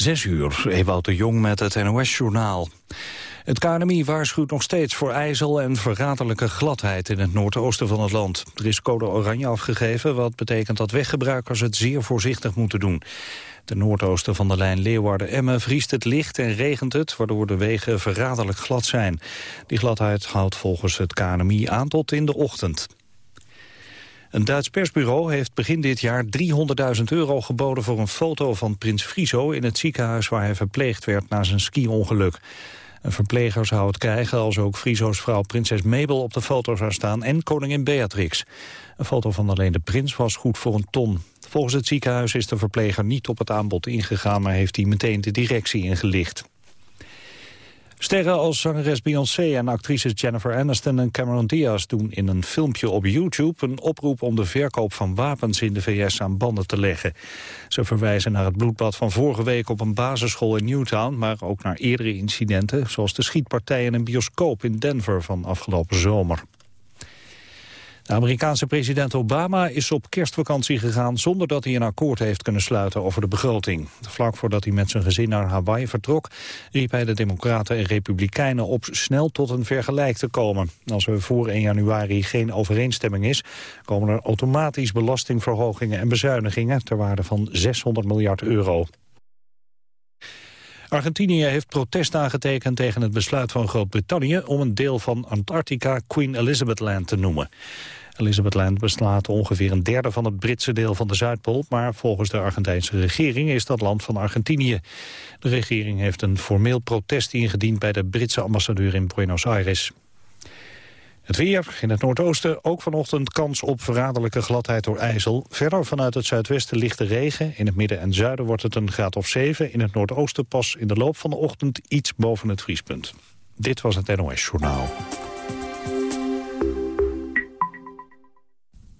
Zes uur, Ewout de Jong met het NOS-journaal. Het KNMI waarschuwt nog steeds voor ijzel en verraderlijke gladheid in het noordoosten van het land. Er is code oranje afgegeven, wat betekent dat weggebruikers het zeer voorzichtig moeten doen. Ten noordoosten van de lijn Leeuwarden-Emmen vriest het licht en regent het, waardoor de wegen verraderlijk glad zijn. Die gladheid houdt volgens het KNMI aan tot in de ochtend. Een Duits persbureau heeft begin dit jaar 300.000 euro geboden voor een foto van prins Friso in het ziekenhuis waar hij verpleegd werd na zijn ski-ongeluk. Een verpleger zou het krijgen als ook Friso's vrouw prinses Mabel op de foto zou staan en koningin Beatrix. Een foto van alleen de prins was goed voor een ton. Volgens het ziekenhuis is de verpleger niet op het aanbod ingegaan, maar heeft hij meteen de directie ingelicht. Sterren als zangeres Beyoncé en actrices Jennifer Aniston en Cameron Diaz doen in een filmpje op YouTube een oproep om de verkoop van wapens in de VS aan banden te leggen. Ze verwijzen naar het bloedbad van vorige week op een basisschool in Newtown, maar ook naar eerdere incidenten, zoals de schietpartij in een bioscoop in Denver van afgelopen zomer. De Amerikaanse president Obama is op kerstvakantie gegaan zonder dat hij een akkoord heeft kunnen sluiten over de begroting. Vlak voordat hij met zijn gezin naar Hawaii vertrok, riep hij de democraten en republikeinen op snel tot een vergelijk te komen. Als er voor 1 januari geen overeenstemming is, komen er automatisch belastingverhogingen en bezuinigingen ter waarde van 600 miljard euro. Argentinië heeft protest aangetekend tegen het besluit van Groot-Brittannië om een deel van Antarctica Queen Elizabeth Land te noemen. Land beslaat ongeveer een derde van het Britse deel van de Zuidpool, maar volgens de Argentijnse regering is dat land van Argentinië. De regering heeft een formeel protest ingediend bij de Britse ambassadeur in Buenos Aires. Het weer in het noordoosten ook vanochtend kans op verraderlijke gladheid door ijzel. Verder vanuit het zuidwesten ligt de regen. In het midden en zuiden wordt het een graad of 7. In het noordoosten pas in de loop van de ochtend iets boven het vriespunt. Dit was het NOS Journaal.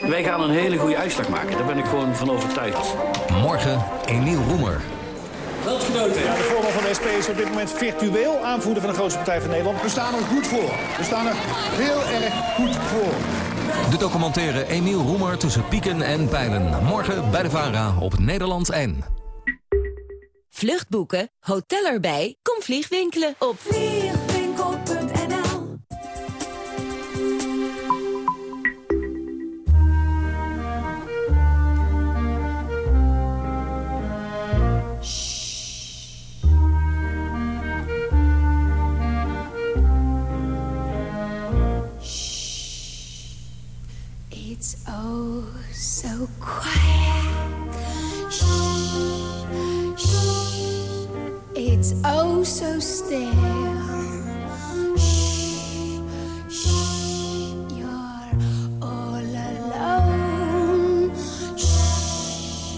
Wij gaan een hele goede uitslag maken, daar ben ik gewoon van overtuigd. Morgen Emiel Roemer. Landgenoten. Ja, de voorman van de SP is op dit moment virtueel aanvoerder van de grootste partij van Nederland. We staan er goed voor. We staan er heel erg goed voor. De documentaire Emiel Roemer tussen pieken en pijlen. Morgen bij de VARA op Nederland 1. Vluchtboeken, hotel erbij, kom vliegwinkelen op It's oh so quiet. Shh, shh. It's oh so still. Shh. You're all alone. Shh.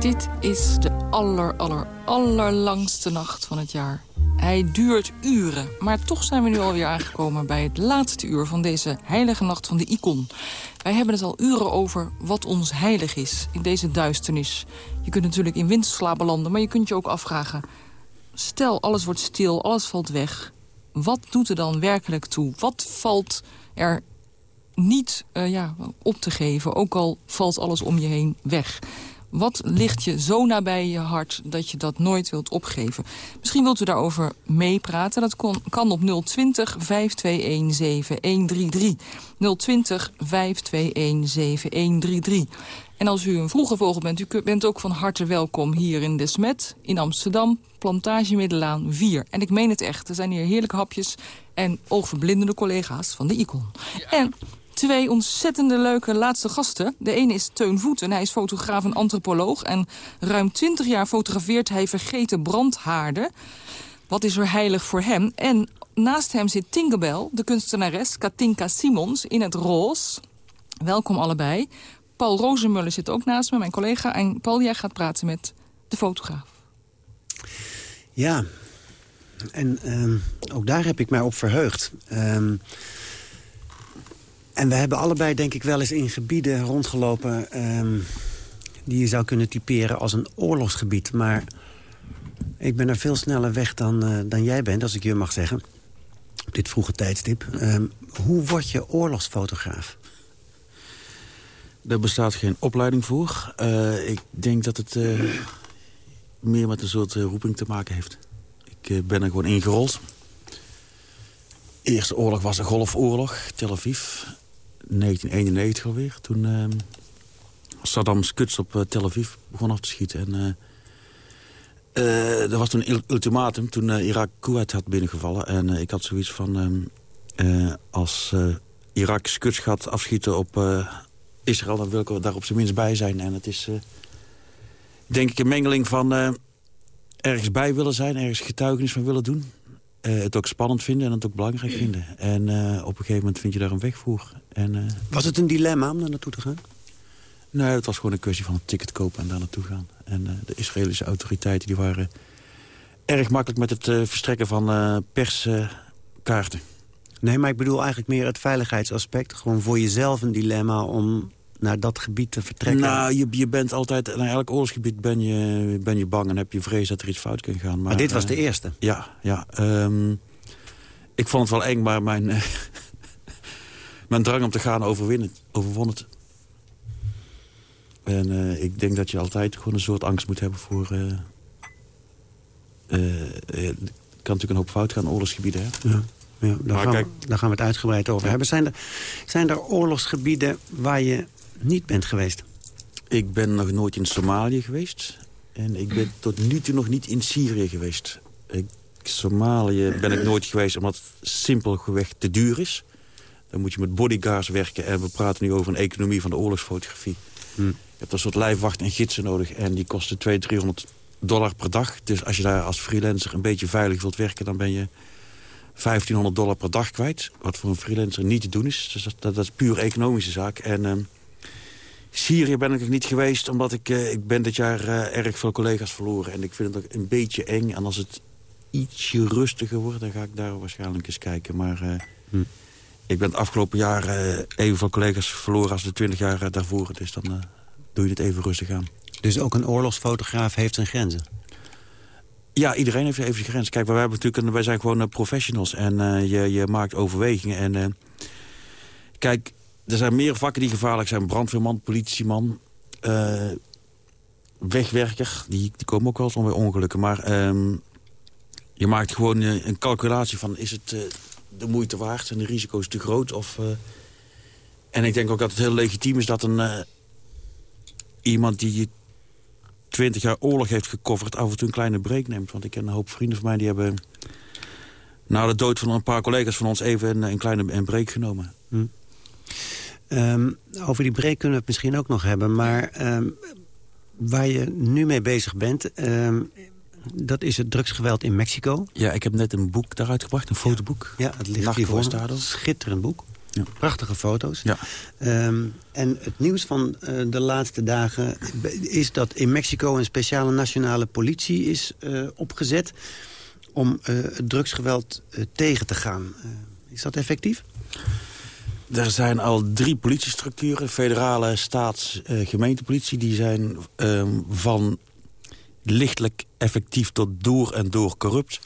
Dit is de aller, aller, allerlangste nacht van het jaar. Hij duurt uren, maar toch zijn we nu alweer aangekomen... bij het laatste uur van deze heilige nacht van de icon. Wij hebben het al uren over wat ons heilig is in deze duisternis. Je kunt natuurlijk in winterslaap belanden, maar je kunt je ook afvragen... stel, alles wordt stil, alles valt weg. Wat doet er dan werkelijk toe? Wat valt er niet eh, ja, op te geven, ook al valt alles om je heen weg... Wat ligt je zo nabij je hart dat je dat nooit wilt opgeven? Misschien wilt u daarover meepraten. Dat kon, kan op 020 521 7133. 020 521 7133. En als u een vroege vogel bent, u bent ook van harte welkom hier in Desmet, in Amsterdam, Plantage Middelaan 4. En ik meen het echt, er zijn hier heerlijke hapjes en oogverblindende collega's van de Icon. En twee ontzettende leuke laatste gasten. De ene is Teun Voeten. Hij is fotograaf en antropoloog. En ruim twintig jaar fotografeert hij vergeten brandhaarden. Wat is er heilig voor hem? En naast hem zit Tinkerbell, de kunstenares Katinka Simons, in het roze. Welkom allebei. Paul Rozenmuller zit ook naast me, mijn collega. En Paul, jij gaat praten met de fotograaf. Ja, en ehm, ook daar heb ik mij op verheugd. Ehm, en we hebben allebei denk ik wel eens in gebieden rondgelopen... Ehm, die je zou kunnen typeren als een oorlogsgebied. Maar ik ben er veel sneller weg dan, eh, dan jij bent, als ik je mag zeggen. Op dit vroege tijdstip. hoe word je oorlogsfotograaf? Er bestaat geen opleiding voor. Uh, ik denk dat het uh, meer met een soort roeping te maken heeft. Ik ben er gewoon ingerold. De eerste oorlog was de Golfoorlog, Tel Aviv. 1991 alweer. Toen ehm, Saddam Skuts op Tel Aviv begon af te schieten. En, er was toen een ultimatum toen Irak Kuwait had binnengevallen. En ik had zoiets van... Ehm, als Irak Skuts gaat afschieten op Israël, dan wil ik daar op zijn minst bij zijn. En het is, uh, denk ik, een mengeling van uh, ergens bij willen zijn... ergens getuigenis van willen doen. Uh, het ook spannend vinden en het ook belangrijk vinden. En op een gegeven moment vind je daar een weg voor. En, was het een dilemma om daar naartoe te gaan? Nee, het was gewoon een kwestie van een ticket kopen en daar naartoe gaan. En de Israëlische autoriteiten die waren erg makkelijk met het verstrekken van perskaarten. Nee, maar ik bedoel eigenlijk meer het veiligheidsaspect. Gewoon voor jezelf een dilemma om naar dat gebied te vertrekken? Nou, je, je bent altijd... Naar elk oorlogsgebied ben je, ben je bang en heb je vrees dat er iets fout kan gaan. Maar, maar dit was de eh, eerste? Ja, ja. Um, ik vond het wel eng, maar mijn, uh, mijn drang om te gaan overwinnen, overwon het. En uh, ik denk dat je altijd gewoon een soort angst moet hebben voor... kan natuurlijk een hoop fout gaan in oorlogsgebieden, hè? Ja. Ja, daar, gaan we, daar, gaan we, het uitgebreid over hebben. Zijn er, zijn er oorlogsgebieden waar je niet bent geweest? Ik ben nog nooit in Somalië geweest. En ik ben tot nu toe nog niet in Syrië geweest. Ik, Somalië ben ik nooit geweest omdat het simpelweg te duur is. Dan moet je met bodyguards werken. En we praten nu over een economie van de oorlogsfotografie. Hm. Je hebt een soort lijfwacht en gidsen nodig. En die kosten 200, 300 dollar per dag. Dus als je daar als freelancer een beetje veilig wilt werken... dan ben je 1500 dollar per dag kwijt. Wat voor een freelancer niet te doen is. Dus dat, dat, is puur economische zaak. En uh, Syrië ben ik nog niet geweest, omdat ik, uh, ik ben dit jaar uh, erg veel collega's verloren. En ik vind het ook een beetje eng. En als het ietsje rustiger wordt, dan ga ik daar waarschijnlijk eens kijken. Maar eh, hm. ik ben het afgelopen jaar evenveel collega's verloren als de 20 jaar daarvoor. Dus dan doe je het even rustig aan. Dus ook een oorlogsfotograaf heeft zijn grenzen? Ja, iedereen heeft even zijn grens. Kijk, wij, hebben natuurlijk, wij zijn gewoon professionals en je, je maakt overwegingen. En kijk, er zijn meer vakken die gevaarlijk zijn. Brandweerman, politieman, uh, wegwerker. Die, komen ook wel eens bij ongelukken. Maar um, je maakt gewoon uh, een calculatie van... is het uh, de moeite waard? Zijn de risico's te groot? Of, en ik denk ook dat het heel legitiem is dat een, iemand die 20 jaar oorlog heeft gecoverd... af en toe een kleine break neemt. Want ik ken een hoop vrienden van mij die hebben... na de dood van een paar collega's van ons even een, een kleine een break genomen. Hm. Um, over die break kunnen we het misschien ook nog hebben. Maar um, waar je nu mee bezig bent... Um, dat is het drugsgeweld in Mexico. Ja, ik heb net een boek daaruit gebracht, een fotoboek. Ja, het ligt hier voor Schitterend boek. Ja. Prachtige foto's. Ja. Um, en het nieuws van uh, de laatste dagen is dat in Mexico... een speciale nationale politie is uh, opgezet... om uh, het drugsgeweld tegen te gaan. is dat effectief? Er zijn al drie politiestructuren, federale, staats, uh, gemeentepolitie... die zijn uh, van lichtelijk effectief tot door en door corrupt.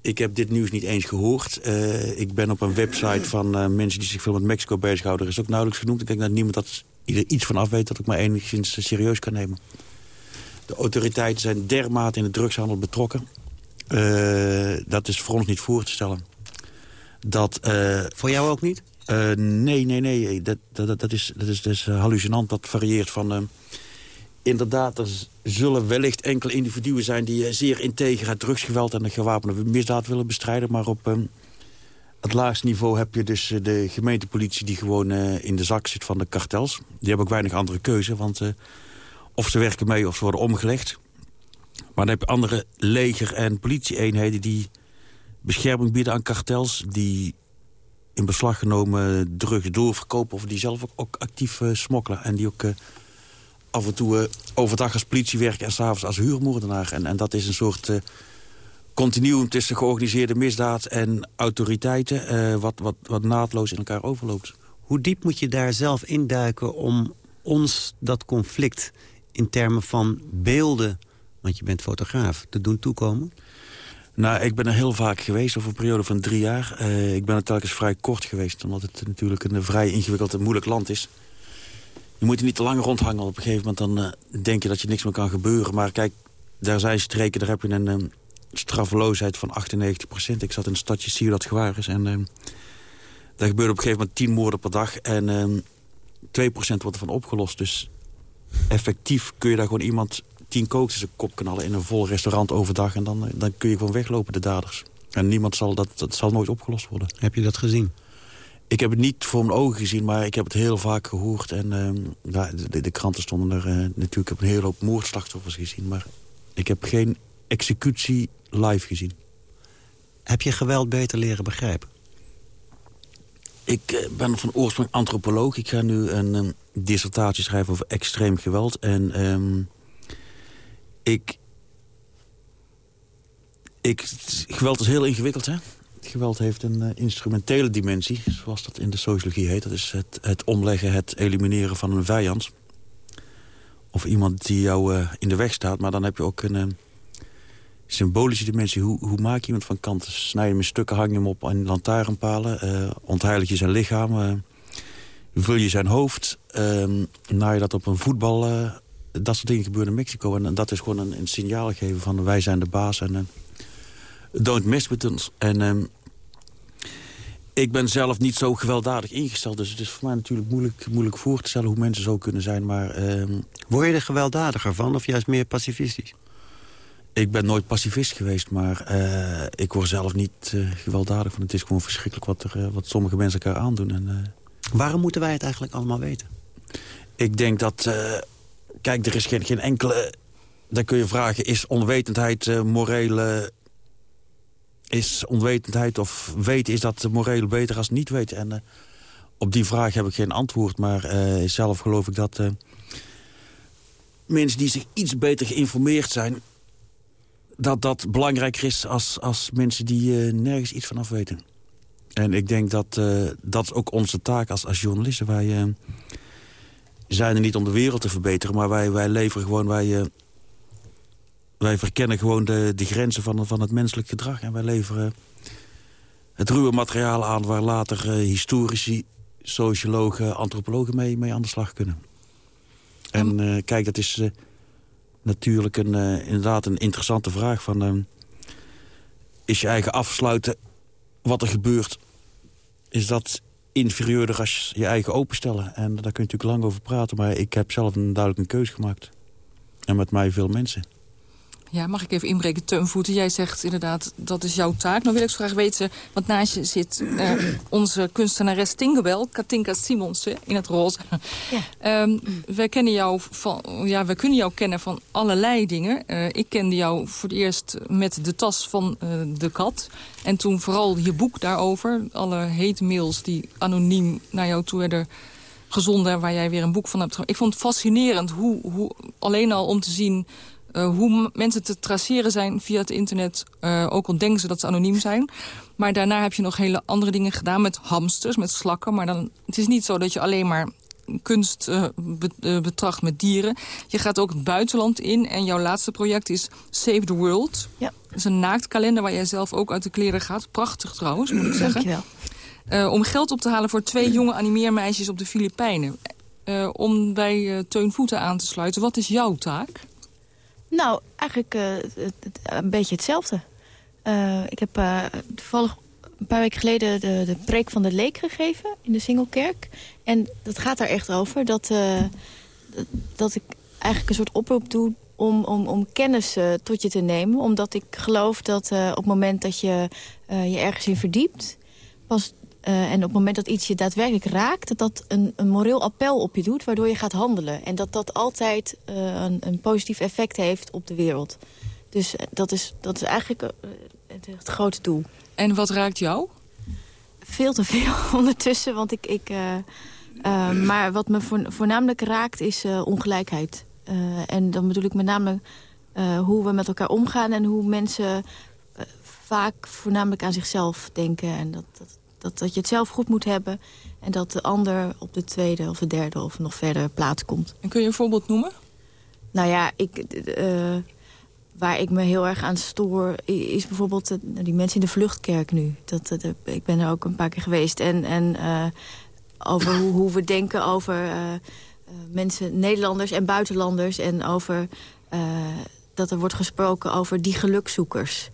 Ik heb dit nieuws niet eens gehoord. Uh, ik ben op een website van uh, mensen die zich veel met Mexico bezighouden. Er is ook nauwelijks genoemd. Ik denk dat niemand dat ieder iets van af weet dat ik maar enigszins serieus kan nemen. De autoriteiten zijn dermate in de drugshandel betrokken. dat is voor ons niet voor te stellen. Dat, voor jou ook niet? Uh, nee, nee, nee. Dat, dat, dat, is, dat is dus hallucinant. Dat varieert van... Uh, inderdaad, er zullen wellicht enkele individuen zijn... die zeer integer het drugsgeweld en de gewapende misdaad willen bestrijden. Maar op uh, het laagste niveau heb je dus de gemeentepolitie... die gewoon in de zak zit van de kartels. Die hebben ook weinig andere keuze, want... of ze werken mee of ze worden omgelegd. Maar dan heb je andere leger- en politieeenheden... die bescherming bieden aan kartels... die in beslag genomen drugs doorverkopen... of die zelf ook, actief eh, smokkelen. En die ook eh, af en toe uh, overdag als politie werken... en s'avonds als huurmoordenaar. En, en dat is een soort continuum tussen georganiseerde misdaad... en autoriteiten, wat, wat, wat naadloos in elkaar overloopt. Hoe diep moet je daar zelf induiken om ons dat conflict... in termen van beelden, want je bent fotograaf, te doen toekomen? Nou, ik ben er heel vaak geweest, over een periode van drie jaar. Uh, ik ben er telkens vrij kort geweest, omdat het natuurlijk een vrij ingewikkeld en moeilijk land is. Je moet er niet te lang rondhangen. Op een gegeven moment dan, uh, denk je dat je niks meer kan gebeuren. Maar kijk, daar zijn streken, daar heb je een um, van 98 procent. Ik zat in een stadje Sier dat gewaar is. En daar gebeurde op een gegeven moment 10 moorden per dag. En um, 2 procent wordt ervan opgelost. Dus effectief kun je daar gewoon iemand tien kokers een kop knallen in een vol restaurant overdag... en dan, dan kun je gewoon weglopen, de daders. En niemand zal dat, dat zal nooit opgelost worden. Heb je dat gezien? Ik heb het niet voor mijn ogen gezien, maar ik heb het heel vaak gehoord. En uh, ja, de, de, kranten stonden er uh, natuurlijk. Ik heb een hele hoop moordslachtoffers gezien. Maar ik heb geen executie live gezien. Heb je geweld beter leren begrijpen? Ik uh, ben van oorsprong antropoloog. Ik ga nu een um, dissertatie schrijven over extreem geweld. En um, ik, ik... Geweld is heel ingewikkeld, hè? Geweld heeft een uh, instrumentele dimensie, zoals dat in de sociologie heet. Dat is het, het omleggen, het elimineren van een vijand. Of iemand die jou uh, in de weg staat. Maar dan heb je ook een uh, symbolische dimensie. Hoe, hoe maak je iemand van kanten? Snij je hem in stukken, hang je hem op aan lantaarnpalen. ontheilig je zijn lichaam. vul je zijn hoofd. naai je dat op een voetbal dat soort dingen gebeuren in Mexico. En, dat is gewoon een, een, signaal geven van wij zijn de baas. En don't mess with us. En uh, ik ben zelf niet zo gewelddadig ingesteld. Dus het is voor mij natuurlijk moeilijk, moeilijk voor te stellen hoe mensen zo kunnen zijn. Maar, uh, Word je er gewelddadiger van of juist meer pacifistisch? Ik ben nooit pacifist geweest, maar uh, ik word zelf niet uh, gewelddadig van. Het is gewoon verschrikkelijk wat, er, uh, wat sommige mensen elkaar aandoen. En, Waarom moeten wij het eigenlijk allemaal weten? Ik denk dat Kijk, er is geen, geen enkele... Dan kun je vragen, is onwetendheid uh, morele... Is onwetendheid of weten, is dat moreel beter als niet weten? En uh, op die vraag heb ik geen antwoord. Maar uh, zelf geloof ik dat mensen die zich iets beter geïnformeerd zijn... dat dat belangrijker is als, als mensen die nergens iets van af weten. En ik denk dat dat ook onze taak als, als journalisten. Wij zijn er niet om de wereld te verbeteren, maar wij, wij leveren gewoon... Wij, uh, wij verkennen gewoon de, de grenzen van, van het menselijk gedrag. En wij leveren het ruwe materiaal aan waar later uh, historici, sociologen, antropologen mee, mee aan de slag kunnen. En uh, kijk, dat is natuurlijk een, inderdaad een interessante vraag. Van, is je eigen afsluiten wat er gebeurt... is dat inferieurder als je eigen openstellen. En daar kun je natuurlijk lang over praten. Maar ik heb zelf een duidelijk een keuze gemaakt. En met mij veel mensen. Ja, mag ik even inbreken, Teunvoeten? Jij zegt inderdaad, dat is jouw taak. Nou wil ik zo graag weten, want naast je zit uh, onze kunstenares Tinkerbell, Katinka Simonsen, in het roze. Ja. Um, wij, kennen jou van, ja, wij kunnen jou kennen van allerlei dingen. Uh, ik kende jou voor het eerst met de tas van uh, de kat. En toen vooral je boek daarover. Alle hate mails die anoniem naar jou toe werden gezonden... waar jij weer een boek van hebt Ik vond het fascinerend hoe, hoe alleen al om te zien uh, hoe mensen te traceren zijn via het internet. Uh, ook al denken ze dat ze anoniem zijn. Maar daarna heb je nog hele andere dingen gedaan met hamsters, met slakken. Maar dan, het is niet zo dat je alleen maar kunst uh, be, betracht met dieren. Je gaat ook het buitenland in. En jouw laatste project is Save the World. Ja. Dat is een naaktkalender waar jij zelf ook uit de kleren gaat. Prachtig trouwens, moet ik zeggen. Dankjewel. om geld op te halen voor twee jonge animeermeisjes op de Filipijnen. om bij Teun Voeten aan te sluiten. Wat is jouw taak? Nou, eigenlijk het, een beetje hetzelfde. Uh, ik heb uh, toevallig een paar weken geleden de, de preek van de leek gegeven in de Singelkerk. En dat gaat daar echt over. Dat, dat ik eigenlijk een soort oproep doe om, om, om kennis tot je te nemen. Omdat ik geloof dat op het moment dat je je ergens in verdiept... pas uh, en op het moment dat iets je daadwerkelijk raakt... dat dat een, een moreel appel op je doet, waardoor je gaat handelen. En dat dat altijd uh, een, een, positief effect heeft op de wereld. Dus uh, dat, is, dat is eigenlijk het, het, grote doel. En wat raakt jou? veel te veel ondertussen, want ik... ik maar wat me voornamelijk raakt is ongelijkheid. en dan bedoel ik met name hoe we met elkaar omgaan... en hoe mensen vaak voornamelijk aan zichzelf denken. En dat, dat, dat, dat je het zelf goed moet hebben... en dat de ander op de tweede of de derde of nog verder plaats komt. En kun je een voorbeeld noemen? Nou ja, ik, uh, waar ik me heel erg aan stoor... is bijvoorbeeld uh, die mensen in de vluchtkerk nu. Dat, ik ben er ook een paar keer geweest. En, en over hoe, hoe, we denken over mensen, Nederlanders en buitenlanders... en over dat er wordt gesproken over die gelukzoekers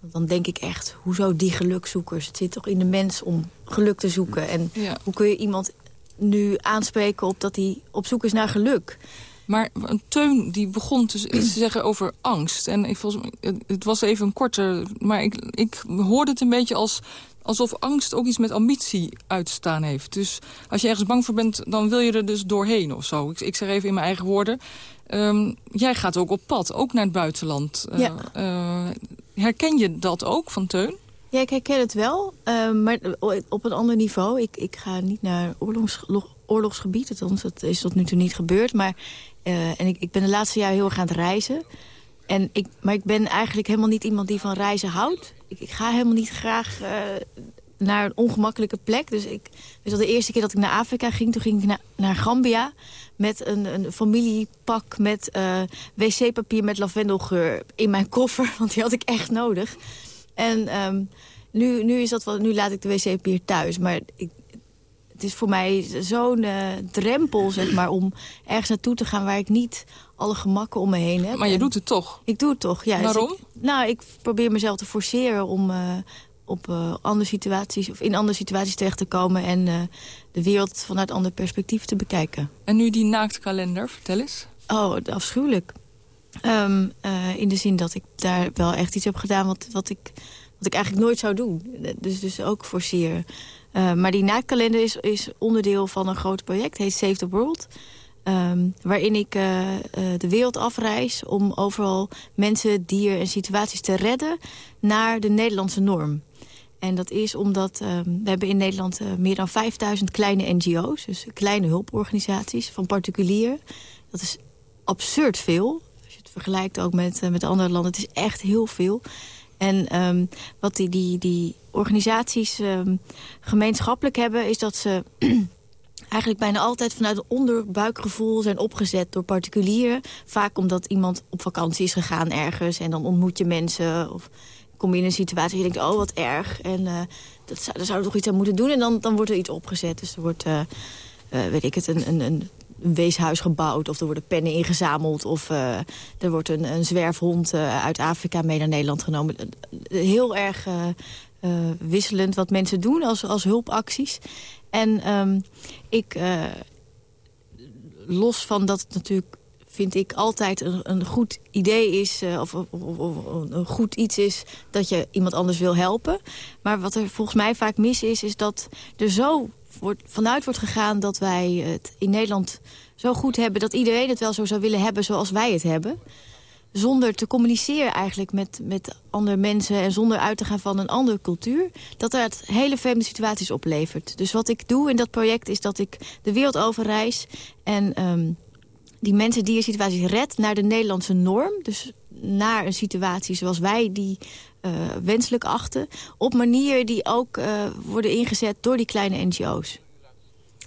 dan denk ik echt, hoezo die gelukzoekers? Het zit toch in de mens om geluk te zoeken. En hoe kun je iemand nu aanspreken op dat hij op zoek is naar geluk? Maar een Teun die begon te, iets te zeggen over angst. En ik, volgens, het was even een korte... Maar ik, ik hoorde het een beetje als alsof angst ook iets met ambitie uitstaan heeft. Dus als je ergens bang voor bent, dan wil je er dus doorheen of zo. Ik, ik zeg even in mijn eigen woorden. Ehm, jij gaat ook op pad, ook naar het buitenland. Ja. Uh, herken je dat ook van Teun? Ja, ik herken het wel, uh, maar op een ander niveau. Ik, ik ga niet naar oorlogs, oorlogsgebied, dat is tot nu toe niet gebeurd. Maar, uh, en ik, ik ben de laatste jaar heel erg aan het reizen. En ik, maar ik ben eigenlijk helemaal niet iemand die van reizen houdt. Ik, ik ga helemaal niet graag uh, naar een ongemakkelijke plek. Dus, ik, dus al de eerste keer dat ik naar Afrika ging, toen ging ik naar Gambia met een, een familiepak met uh, wc-papier met lavendelgeur in mijn koffer. Want die had ik echt nodig. En um, nu, nu, is dat wel, nu laat ik de wc-papier thuis. Maar ik, het is voor mij zo'n uh, drempel zeg maar, om ergens naartoe te gaan... waar ik niet alle gemakken om me heen heb. Maar je doet het toch? Ik doe het toch, ja. Dus Waarom? ik, nou, ik probeer mezelf te forceren om uh, op uh, andere situaties... of in andere situaties terecht te komen... en de wereld vanuit ander perspectief te bekijken. En nu die naaktkalender, vertel eens. Oh, afschuwelijk. Um, uh, in de zin dat ik daar wel echt iets heb gedaan wat, wat, ik, wat ik eigenlijk nooit zou doen. Dus, dus ook forceren. Uh, maar die naaktkalender is, is onderdeel van een groot project. heet Save the World. Um, waarin ik uh, de wereld afreis om overal mensen, dieren en situaties te redden... naar de Nederlandse norm. En dat is omdat uh, we hebben in Nederland uh, meer dan 5000 kleine NGO's. Dus kleine hulporganisaties van particulieren. Dat is absurd veel. Als je het vergelijkt ook met, uh, met andere landen. Het is echt heel veel. En um, wat die, die, die organisaties um, gemeenschappelijk hebben... is dat ze eigenlijk bijna altijd vanuit een onderbuikgevoel zijn opgezet door particulieren. Vaak omdat iemand op vakantie is gegaan ergens en dan ontmoet je mensen... Of, kom je in een situatie en je denkt, oh wat erg. En uh, dat zou, daar zouden we toch iets aan moeten doen. En dan, dan wordt er iets opgezet. Dus er wordt, uh, uh, weet ik het, een, een, een weeshuis gebouwd. Of er worden pennen ingezameld. Of er wordt een, een zwerfhond uit Afrika mee naar Nederland genomen. Heel erg wisselend wat mensen doen als, als hulpacties. En um, ik, los van dat het natuurlijk vind ik altijd een, een goed idee is... Uh, of, of, of, een goed iets is dat je iemand anders wil helpen. Maar wat er volgens mij vaak mis is... is dat er zo wordt, vanuit wordt gegaan dat wij het in Nederland zo goed hebben... dat iedereen het wel zo zou willen hebben zoals wij het hebben zonder te communiceren eigenlijk met, met andere mensen... en zonder uit te gaan van een andere cultuur... dat er het hele vreemde situaties oplevert. Dus wat ik doe in dat project is dat ik de wereld overreis... en um, die mensen die een situatie redt naar de Nederlandse norm. Dus naar een situatie zoals wij die uh, wenselijk achten. Op manieren die ook uh, worden ingezet door die kleine NGO's.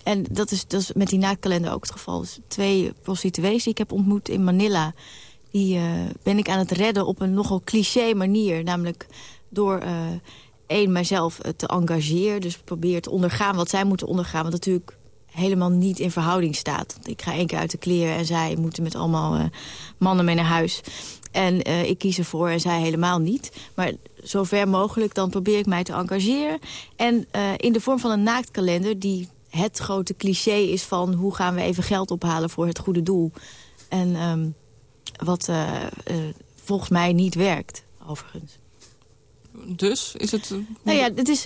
En dat is, dat is met die naakkalender ook het geval. Dus twee prostituees die ik heb ontmoet in Manila... die uh, ben ik aan het redden op een nogal cliché manier. Namelijk door één, mijzelf te engageren. Dus probeer te ondergaan wat zij moeten ondergaan. Want natuurlijk helemaal niet in verhouding staat. Ik ga één keer uit de kleren en zij moeten met allemaal uh, mannen mee naar huis. En uh, ik kies ervoor en zij helemaal niet. Maar zover mogelijk dan probeer ik mij te engageren. En uh, in de vorm van een naaktkalender die het grote cliché is van... hoe gaan we even geld ophalen voor het goede doel. En um, wat volgens mij niet werkt, overigens. Dus is het... Nou ja, het is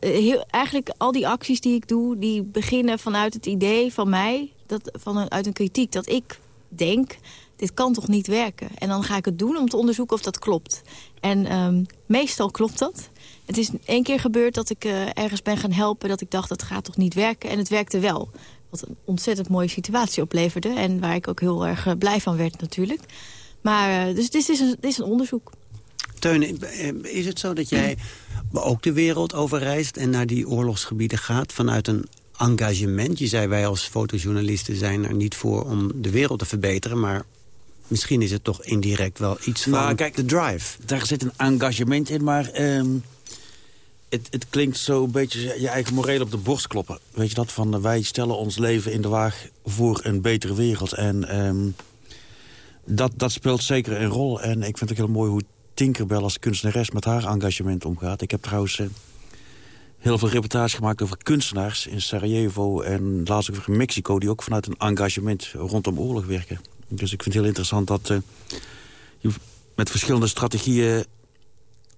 heel, eigenlijk al die acties die ik doe... die beginnen vanuit het idee van mij, dat, van uit een kritiek... dat ik denk, dit kan toch niet werken? En dan ga ik het doen om te onderzoeken of dat klopt. En um, meestal klopt dat. Het is één keer gebeurd dat ik eh, ergens ben gaan helpen... dat ik dacht, dat gaat toch niet werken? En het werkte wel. Wat een ontzettend mooie situatie opleverde. En waar ik ook heel erg eh, blij van werd natuurlijk. Maar, eh, dus is, dit is een onderzoek. Teun, is het zo dat jij ook de wereld overreist... en naar die oorlogsgebieden gaat vanuit een engagement? Je zei, wij als fotojournalisten zijn er niet voor om de wereld te verbeteren... maar misschien is het toch indirect wel iets van Nou, kijk, de drive. Daar zit een engagement in, maar... ehm, het, het klinkt zo een beetje je eigen moreel op de borst kloppen. Weet je dat? Van eh, wij stellen ons leven in de waag voor een betere wereld. En ehm, dat, dat speelt zeker een rol. En ik vind het ook heel mooi hoe Tinkerbell als kunstenares met haar engagement omgaat. Ik heb trouwens eh, heel veel reportages gemaakt over kunstenaars in Sarajevo... en laatst ook over Mexico, die ook vanuit een engagement rondom oorlog werken. Dus ik vind het heel interessant dat eh, je met verschillende strategieën...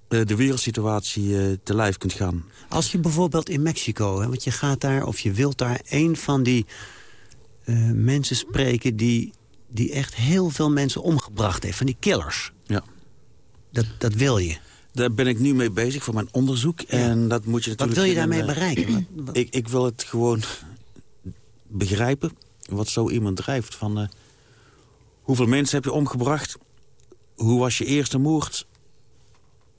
eh, de wereldsituatie te lijf kunt gaan. Als je bijvoorbeeld in Mexico, hè, want je gaat daar of je wilt daar... een van die mensen spreken die, die echt heel veel mensen omgebracht heeft. Van die killers. Ja. Dat, dat wil je. Daar ben ik nu mee bezig voor mijn onderzoek. En dat moet je Wat natuurlijk... wil je daarmee eh, bereiken? Wat- wat- Ik, ik wil het gewoon begrijpen wat zo iemand drijft. Van, eh, hoeveel mensen heb je omgebracht? Hoe was je eerste moord?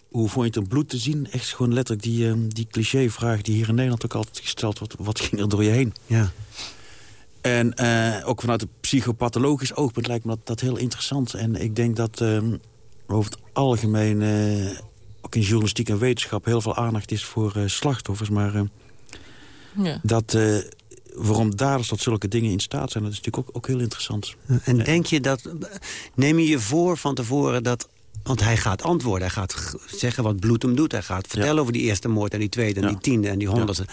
Hoe vond je het om bloed te zien? Echt gewoon letterlijk die, eh, die clichévraag die hier in Nederland ook altijd gesteld wordt. Wat ging er door je heen? Ja. En ook vanuit een psychopathologisch oogpunt lijkt me dat, dat heel interessant. En ik denk dat eh, over het algemeen, eh, ook in journalistiek en wetenschap... heel veel aandacht is voor eh, slachtoffers. Maar eh, Ja. dat, eh, waarom daders tot zulke dingen in staat zijn... dat is natuurlijk ook, ook heel interessant. En denk je dat... Neem je je voor van tevoren dat... Want hij gaat antwoorden. Hij gaat zeggen wat bloed hem doet. Hij gaat vertellen over die eerste moord en die tweede en Ja. die tiende en die honderdste.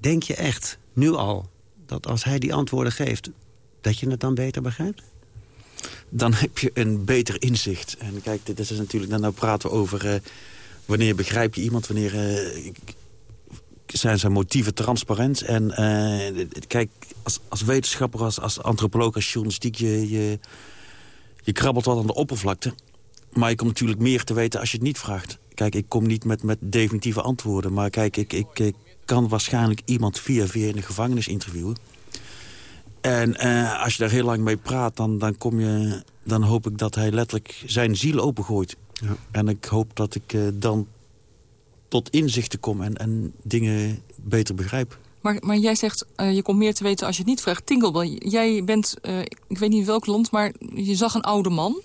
Denk je echt, nu al, dat als hij die antwoorden geeft... dat je het dan beter begrijpt? Dan heb je een beter inzicht. En kijk, dit is natuurlijk... Nou, nou praten we over... eh, wanneer begrijp je iemand, wanneer... eh, zijn zijn motieven transparant. En eh, kijk, als, als wetenschapper, als, als antropoloog, als journalistiek... Je, je, je krabbelt wat aan de oppervlakte. Maar je komt natuurlijk meer te weten als je het niet vraagt. Kijk, ik kom niet met, met definitieve antwoorden. Maar kijk, ik, ik, ik kan waarschijnlijk iemand via via in de gevangenis interviewen. En eh, als je daar heel lang mee praat, dan, dan, kom je, dan hoop ik dat hij letterlijk zijn ziel opengooit. Ja. En ik hoop dat ik eh, dan tot inzichten kom en, en dingen beter begrijp. Maar, maar jij zegt, eh, je komt meer te weten als je het niet vraagt. Tinkelbell, jij bent, eh, ik weet niet welk land, maar je zag een oude man.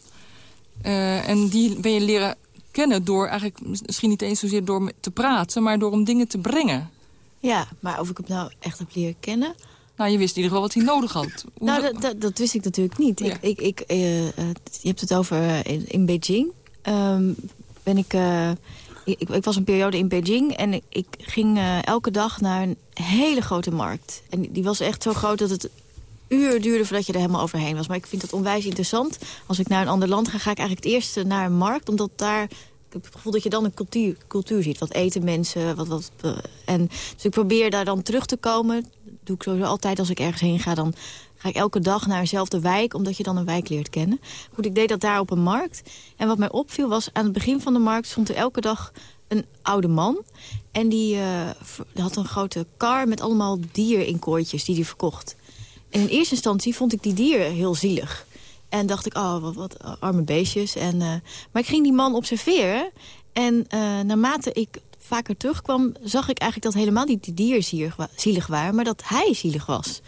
Eh, en die ben je leren kennen door eigenlijk misschien niet eens zozeer door te praten... maar door om dingen te brengen. Ja, maar of ik hem nou echt heb leren kennen... Nou, je wist in ieder geval wat hij nodig had. Hoe- Nou, dat, dat, dat wist ik natuurlijk niet. Ja. Ik, ik, ik, eh, eh, je hebt het over eh, in, in Beijing. Ehm, ben ik, ik, ik- was een periode in Beijing en ik, ik ging elke dag naar een hele grote markt. En die was echt zo groot dat het uur duurde voordat je er helemaal overheen was. Maar ik vind het onwijs interessant. Als ik naar een ander land ga, ga ik eigenlijk het eerste naar een markt. Omdat daar, ik heb het gevoel dat je dan een cultuur, cultuur ziet. Wat eten mensen, wat, wat, en, dus ik probeer daar dan terug te komen. Doe ik sowieso altijd als ik ergens heen ga. Dan ga ik elke dag naar eenzelfde wijk, omdat je dan een wijk leert kennen. Goed, ik deed dat daar op een markt. En wat mij opviel was, aan het begin van de markt stond er elke dag een oude man. En die eh, had een grote kar met allemaal dier in kooitjes die hij verkocht. En in eerste instantie vond ik die dieren heel zielig. En dacht ik, oh, wat, wat arme beestjes. En, eh, maar ik ging die man observeren. En eh, naarmate ik vaker terugkwam, zag ik eigenlijk dat helemaal niet die dieren zielig, wa- zielig waren... maar dat hij zielig was.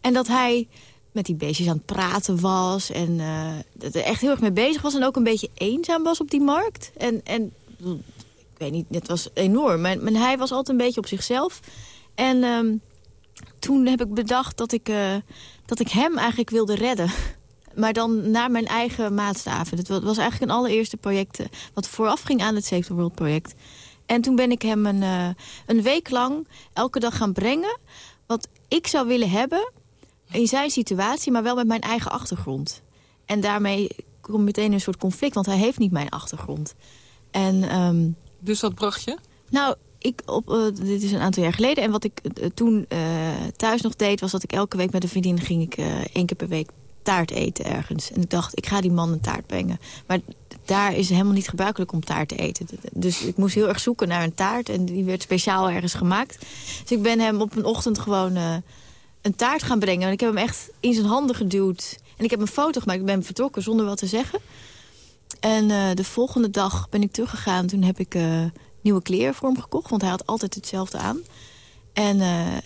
En dat hij met die beestjes aan het praten was. En eh, dat er echt heel erg mee bezig was. En ook een beetje eenzaam was op die markt. En, en ik weet niet, het was enorm. Maar, hij was altijd een beetje op zichzelf. En ehm, toen heb ik bedacht dat ik, eh, dat ik hem eigenlijk wilde redden. Maar dan naar mijn eigen maatstaven. Wa- was eigenlijk een allereerste project... eh, wat vooraf ging aan het Save the World project. En toen ben ik hem een, eh, een week lang elke dag gaan brengen... wat ik zou willen hebben in zijn situatie... maar wel met mijn eigen achtergrond. En daarmee kom meteen een soort conflict... want hij heeft niet mijn achtergrond. En... ehm, Dus wat bracht je? nou, ik op, eh, dit is een aantal jaar geleden. En wat ik eh, toen thuis nog deed... was dat ik elke week met een vriendin ging ik één keer per week taart eten ergens. En ik dacht, ik ga die man een taart brengen. Maar daar is helemaal niet gebruikelijk om taart te eten. Dus ik moest heel erg zoeken naar een taart. En die werd speciaal ergens gemaakt. Dus ik ben hem op een ochtend gewoon uh, een taart gaan brengen. En ik heb hem echt in zijn handen geduwd. En ik heb een foto gemaakt. Ik ben vertrokken zonder wat te zeggen. En uh, de volgende dag ben ik teruggegaan. Toen heb ik uh, nieuwe kleren voor hem gekocht. Want hij had altijd hetzelfde aan. En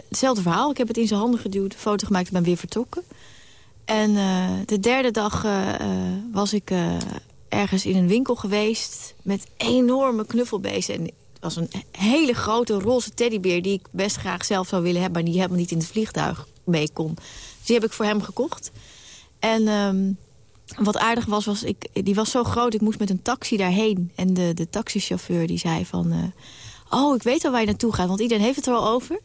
hetzelfde verhaal. Ik heb het in zijn handen geduwd, foto gemaakt en ben weer vertrokken. En de derde dag was ik ergens in een winkel geweest met enorme knuffelbeesten. En het was een hele grote roze teddybeer die ik best graag zelf zou willen hebben... maar die helemaal niet in het vliegtuig mee kon. Dus die heb ik voor hem gekocht. En um, wat aardig was, was ik, die was zo groot, ik moest met een taxi daarheen. En de, de taxichauffeur die zei van... Uh, oh, ik weet al waar je naartoe gaat, want iedereen heeft het er al over.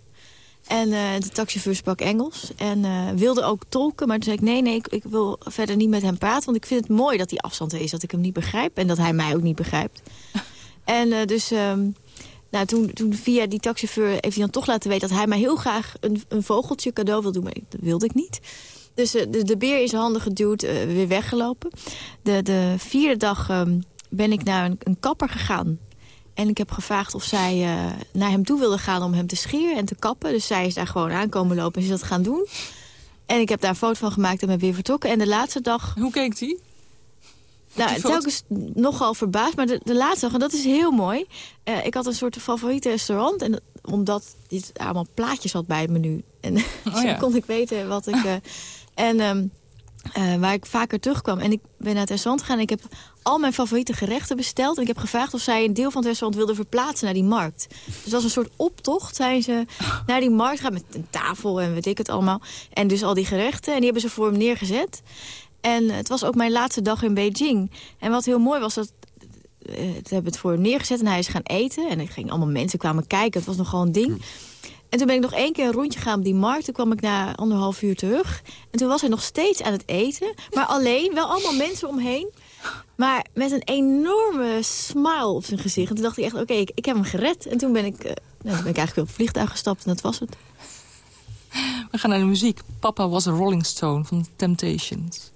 En uh, de taxichauffeur sprak Engels en uh, wilde ook tolken. Maar toen zei ik, nee, nee, ik, ik, wil verder niet met hem praten. Want ik vind het mooi dat die afstand er is, dat ik hem niet begrijp. En dat hij mij ook niet begrijpt. en uh, dus, um, nou, toen, toen via die taxichauffeur heeft hij dan toch laten weten... dat hij mij heel graag een, een vogeltje cadeau wil doen. Maar dat wilde ik niet. Dus de, de beer in zijn handen geduwd, weer weggelopen. De, de vierde dag um, ben ik naar een, een kapper gegaan. En ik heb gevraagd of zij uh, naar hem toe wilde gaan om hem te scheren en te kappen. Dus zij is daar gewoon aankomen lopen en is dat gaan doen. En ik heb daar een foto van gemaakt en ben weer vertrokken. En de laatste dag... Hoe keek hij? Nou, telkens nogal verbaasd. Maar de, de, laatste dag, en dat is heel mooi. Uh, ik had een soort favoriete restaurant. En omdat dit allemaal plaatjes had bij het menu. En oh, ja. kon ik weten wat ik... Uh, en... Um, uh, waar ik vaker terugkwam. En ik ben naar het restaurant gegaan en ik heb al mijn favoriete gerechten besteld. En ik heb gevraagd of zij een deel van het restaurant wilden verplaatsen naar die markt. Dus was een soort optocht, zijn ze naar die markt gaan met een tafel en weet ik het allemaal. En dus al die gerechten. En die hebben ze voor hem neergezet. En het was ook mijn laatste dag in Beijing. En wat heel mooi was, dat uh, ze hebben het voor hem neergezet en hij is gaan eten. En er gingen allemaal mensen kwamen kijken. Het was nogal een ding. En toen ben ik nog één keer een rondje gegaan op die markt. Toen kwam ik na anderhalf uur terug. En toen was hij nog steeds aan het eten. Maar alleen, wel allemaal mensen omheen. Maar met een enorme smile op zijn gezicht. En toen dacht ik echt, oké, ik, ik, heb hem gered. En toen ben ik, uh, nou, toen ben ik eigenlijk weer op het vliegtuig gestapt en dat was het. We gaan naar de muziek. Papa was een Rolling Stone van Temptations.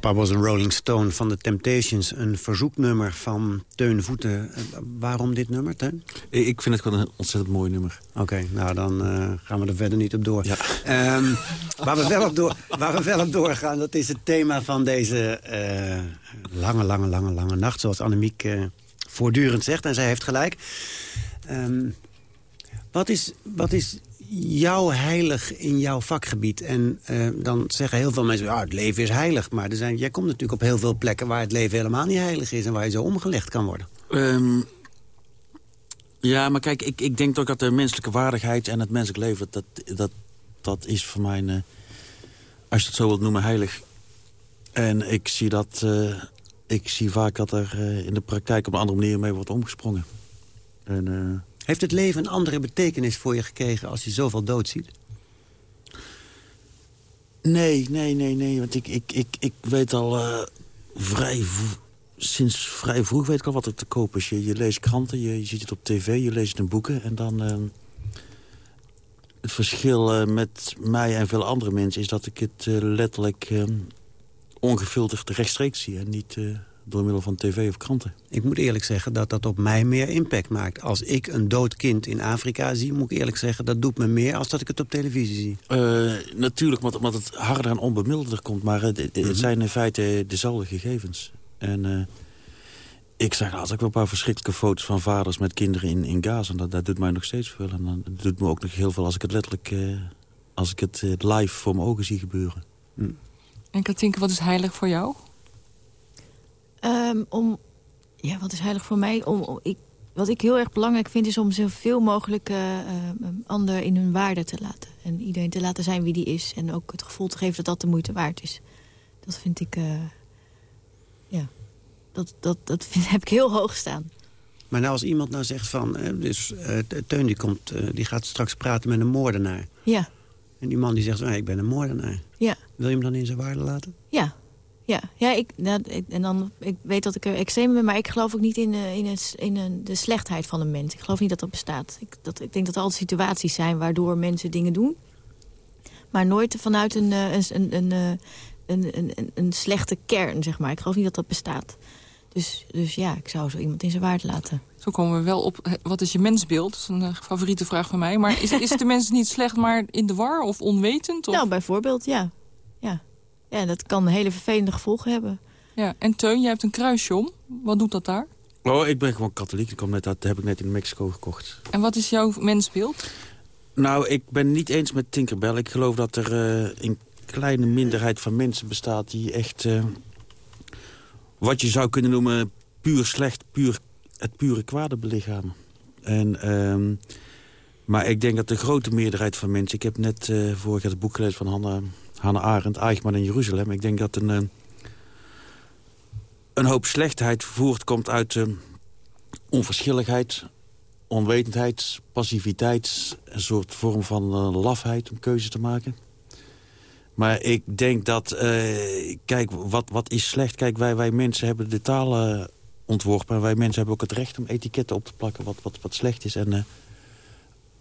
Papa was een Rolling Stone van de Temptations. Een verzoeknummer van Teun Voeten. Eh, waarom dit nummer, Teun? Ik vind het gewoon een ontzettend mooi nummer. Oké, nou dan eh, gaan we er verder niet op door. Ehm, waar, we wel op door waar we wel op doorgaan, dat is het thema van deze eh, lange, lange, lange, lange nacht. Zoals Annemiek voortdurend zegt, en zij heeft gelijk. Ehm, wat, is, wat is jouw heilig in jouw vakgebied? En eh, dan zeggen heel veel mensen, ja, het leven is heilig. Maar er zijn, jij komt natuurlijk op heel veel plekken waar het leven helemaal niet heilig is... en waar je zo omgelegd kan worden. Ehm, ja, maar kijk, ik, ik denk toch dat de menselijke waardigheid en het menselijk leven... dat, dat, dat is voor mij, eh, als je het zo wilt noemen, heilig. En ik zie, dat, eh, ik zie vaak dat er in de praktijk op een andere manier mee wordt omgesprongen. En, Heeft het leven een andere betekenis voor je gekregen... als je zoveel dood ziet? Nee, nee, nee, nee. Want ik, ik, ik, ik weet al eh, vrij... Sinds vrij vroeg weet ik al wat er te koop is. Je, leest kranten, je, ziet het op tv, je leest het in boeken. En dan... eh, het verschil eh, met mij en veel andere mensen... is dat ik het eh, letterlijk eh, ongefilterd rechtstreeks zie. En niet door middel van tv of kranten. Ik moet eerlijk zeggen dat dat op mij meer impact maakt. Als ik een dood kind in Afrika zie, moet ik eerlijk zeggen... dat doet me meer als dat ik het op televisie zie. Eh, natuurlijk, omdat, omdat het harder en onbemiddelder komt. Maar het, het- het zijn in feite dezelfde gegevens. En eh, ik zag laatst ook wel een paar verschrikkelijke foto's van vaders met kinderen in, in Gaza. En dat, dat doet mij nog steeds veel. En dat doet me ook nog heel veel als ik het letterlijk... eh, als ik het live voor mijn ogen zie gebeuren. En Katinka, wat is heilig voor jou? Ehm, om, ja, wat is heilig voor mij? Om, om- ik, wat ik heel erg belangrijk vind is om zoveel mogelijk eh, ander in hun waarde te laten. En iedereen te laten zijn wie die is. En ook het gevoel te geven dat dat de moeite waard is. Dat vind ik, eh, ja, dat, dat, dat vind, heb ik heel hoog staan. Maar nou als iemand nou zegt van... dus eh, Teun die, komt, die gaat straks praten met een moordenaar. Ja, En die man die zegt, nou, ik ben een moordenaar. ja, Wil je hem dan in zijn waarde laten? ja. Ja, ja ik, nou, ik- en dan, ik weet dat ik er extreem ben, maar ik geloof ook niet in, eh, in, het, in een- de slechtheid van een mens. Ik geloof niet dat dat bestaat. Ik, dat, ik denk dat er altijd situaties zijn waardoor mensen dingen doen. Maar nooit vanuit een, eh, een, een, een, eh, een, een, een, een slechte kern, zeg maar. Ik geloof niet dat dat bestaat. Dus, dus ja, ik zou zo iemand in zijn waarde laten. Zo komen we wel op, wat is je mensbeeld? Dat is een eh, favoriete vraag van mij. Maar is, is de mens niet slecht, maar in de war of onwetend? Of? Nou, bijvoorbeeld, ja. ja. Ja, dat kan hele vervelende gevolgen hebben. Ja, en Teun, jij hebt een kruisje om. Wat doet dat daar? Oh, ik ben gewoon katholiek. Ik kom net, dat heb ik net in Mexico gekocht. En wat is jouw mensbeeld? Nou, ik ben niet eens met Tinkerbell. Ik geloof dat er eh, een kleine minderheid van mensen bestaat... die echt, eh, wat je zou kunnen noemen, puur slecht... Puur, het pure kwade belichamen. En, ehm, maar ik denk dat de grote meerderheid van mensen... Ik heb net eh, vorig jaar het boek gelezen van Hannah, Hannah Arendt... Eichmann in Jeruzalem. Ik denk dat een, eh, een hoop slechtheid voortkomt uit... eh, onverschilligheid, onwetendheid, passiviteit... een soort vorm van eh, lafheid om keuzes te maken. Maar ik denk dat... kijk, wat, wat is slecht? Kijk, wij, wij mensen hebben de taal ontworpen... en wij mensen hebben ook het recht om etiketten op te plakken... wat, wat, wat slecht is. En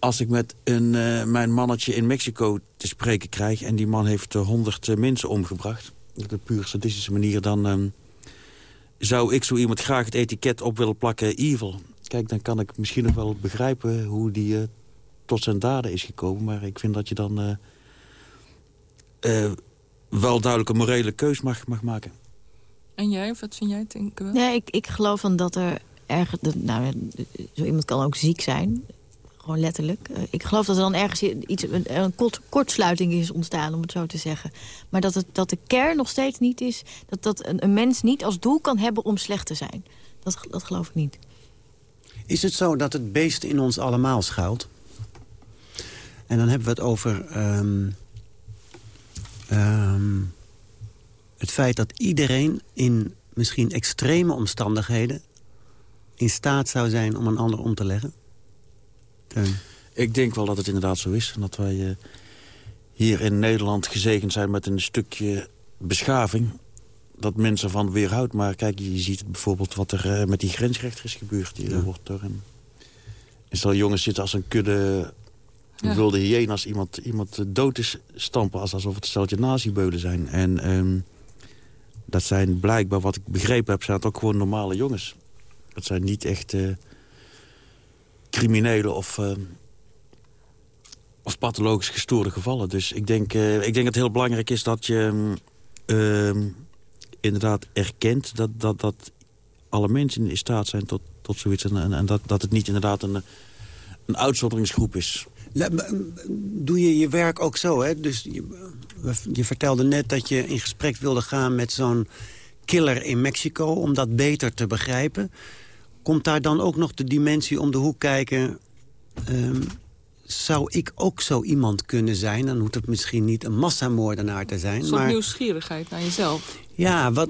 als ik met een, eh, mijn mannetje in Mexico te spreken krijg... en die man heeft honderd eh, mensen omgebracht... op een puur sadistische manier... dan ehm, zou ik zo iemand graag het etiket op willen plakken evil. Kijk, dan kan ik misschien nog wel begrijpen hoe die eh, tot zijn daden is gekomen. Maar ik vind dat je dan wel duidelijk een morele keus mag, mag maken. En jij, wat vind jij, Tinkerbell? Nee, ik, ik geloof dan dat er ergens... Nou, zo iemand kan ook ziek zijn. Gewoon letterlijk. Eh, ik geloof dat er dan ergens iets, een, een kort, kortsluiting is ontstaan, om het zo te zeggen. Maar dat, het, dat de kern nog steeds niet is... dat, dat een, een mens niet als doel kan hebben om slecht te zijn. Dat, dat geloof ik niet. Is het zo dat het beest in ons allemaal schuilt? En dan hebben we het over... ehm, ehm, het feit dat iedereen in misschien extreme omstandigheden... in staat zou zijn om een ander om te leggen? Teun. Ik denk wel dat het inderdaad zo is. En dat wij eh, hier in Nederland gezegend zijn met een stukje beschaving... dat mensen van weerhoudt. Maar kijk, je ziet bijvoorbeeld wat er eh, met die grensrechter is gebeurd. Die, er wordt door een... En stel jongens zitten als een kudde Ja. wilde hyena's iemand, iemand dood te stampen... als alsof het een steltje nazibeulen zijn. En ehm, dat zijn blijkbaar, wat ik begrepen heb, zijn het ook gewoon normale jongens. Dat zijn niet echt eh, criminelen of, eh, of pathologisch gestoorde gevallen. Dus ik denk, eh, ik denk dat het heel belangrijk is dat je mm, ehm, inderdaad erkent... Dat, dat, dat alle mensen in staat zijn tot, tot zoiets. En, en, en dat, dat het niet inderdaad een, een uitzonderingsgroep is. Doe je je werk ook zo, hè? Dus je, je vertelde net dat je in gesprek wilde gaan met zo'n killer in Mexico... om dat beter te begrijpen. Komt daar dan ook nog de dimensie om de hoek kijken... ehm, zou ik ook zo iemand kunnen zijn? Dan hoeft het misschien niet een massamoordenaar te zijn. Een soort maar nieuwsgierigheid naar jezelf. ja, wat,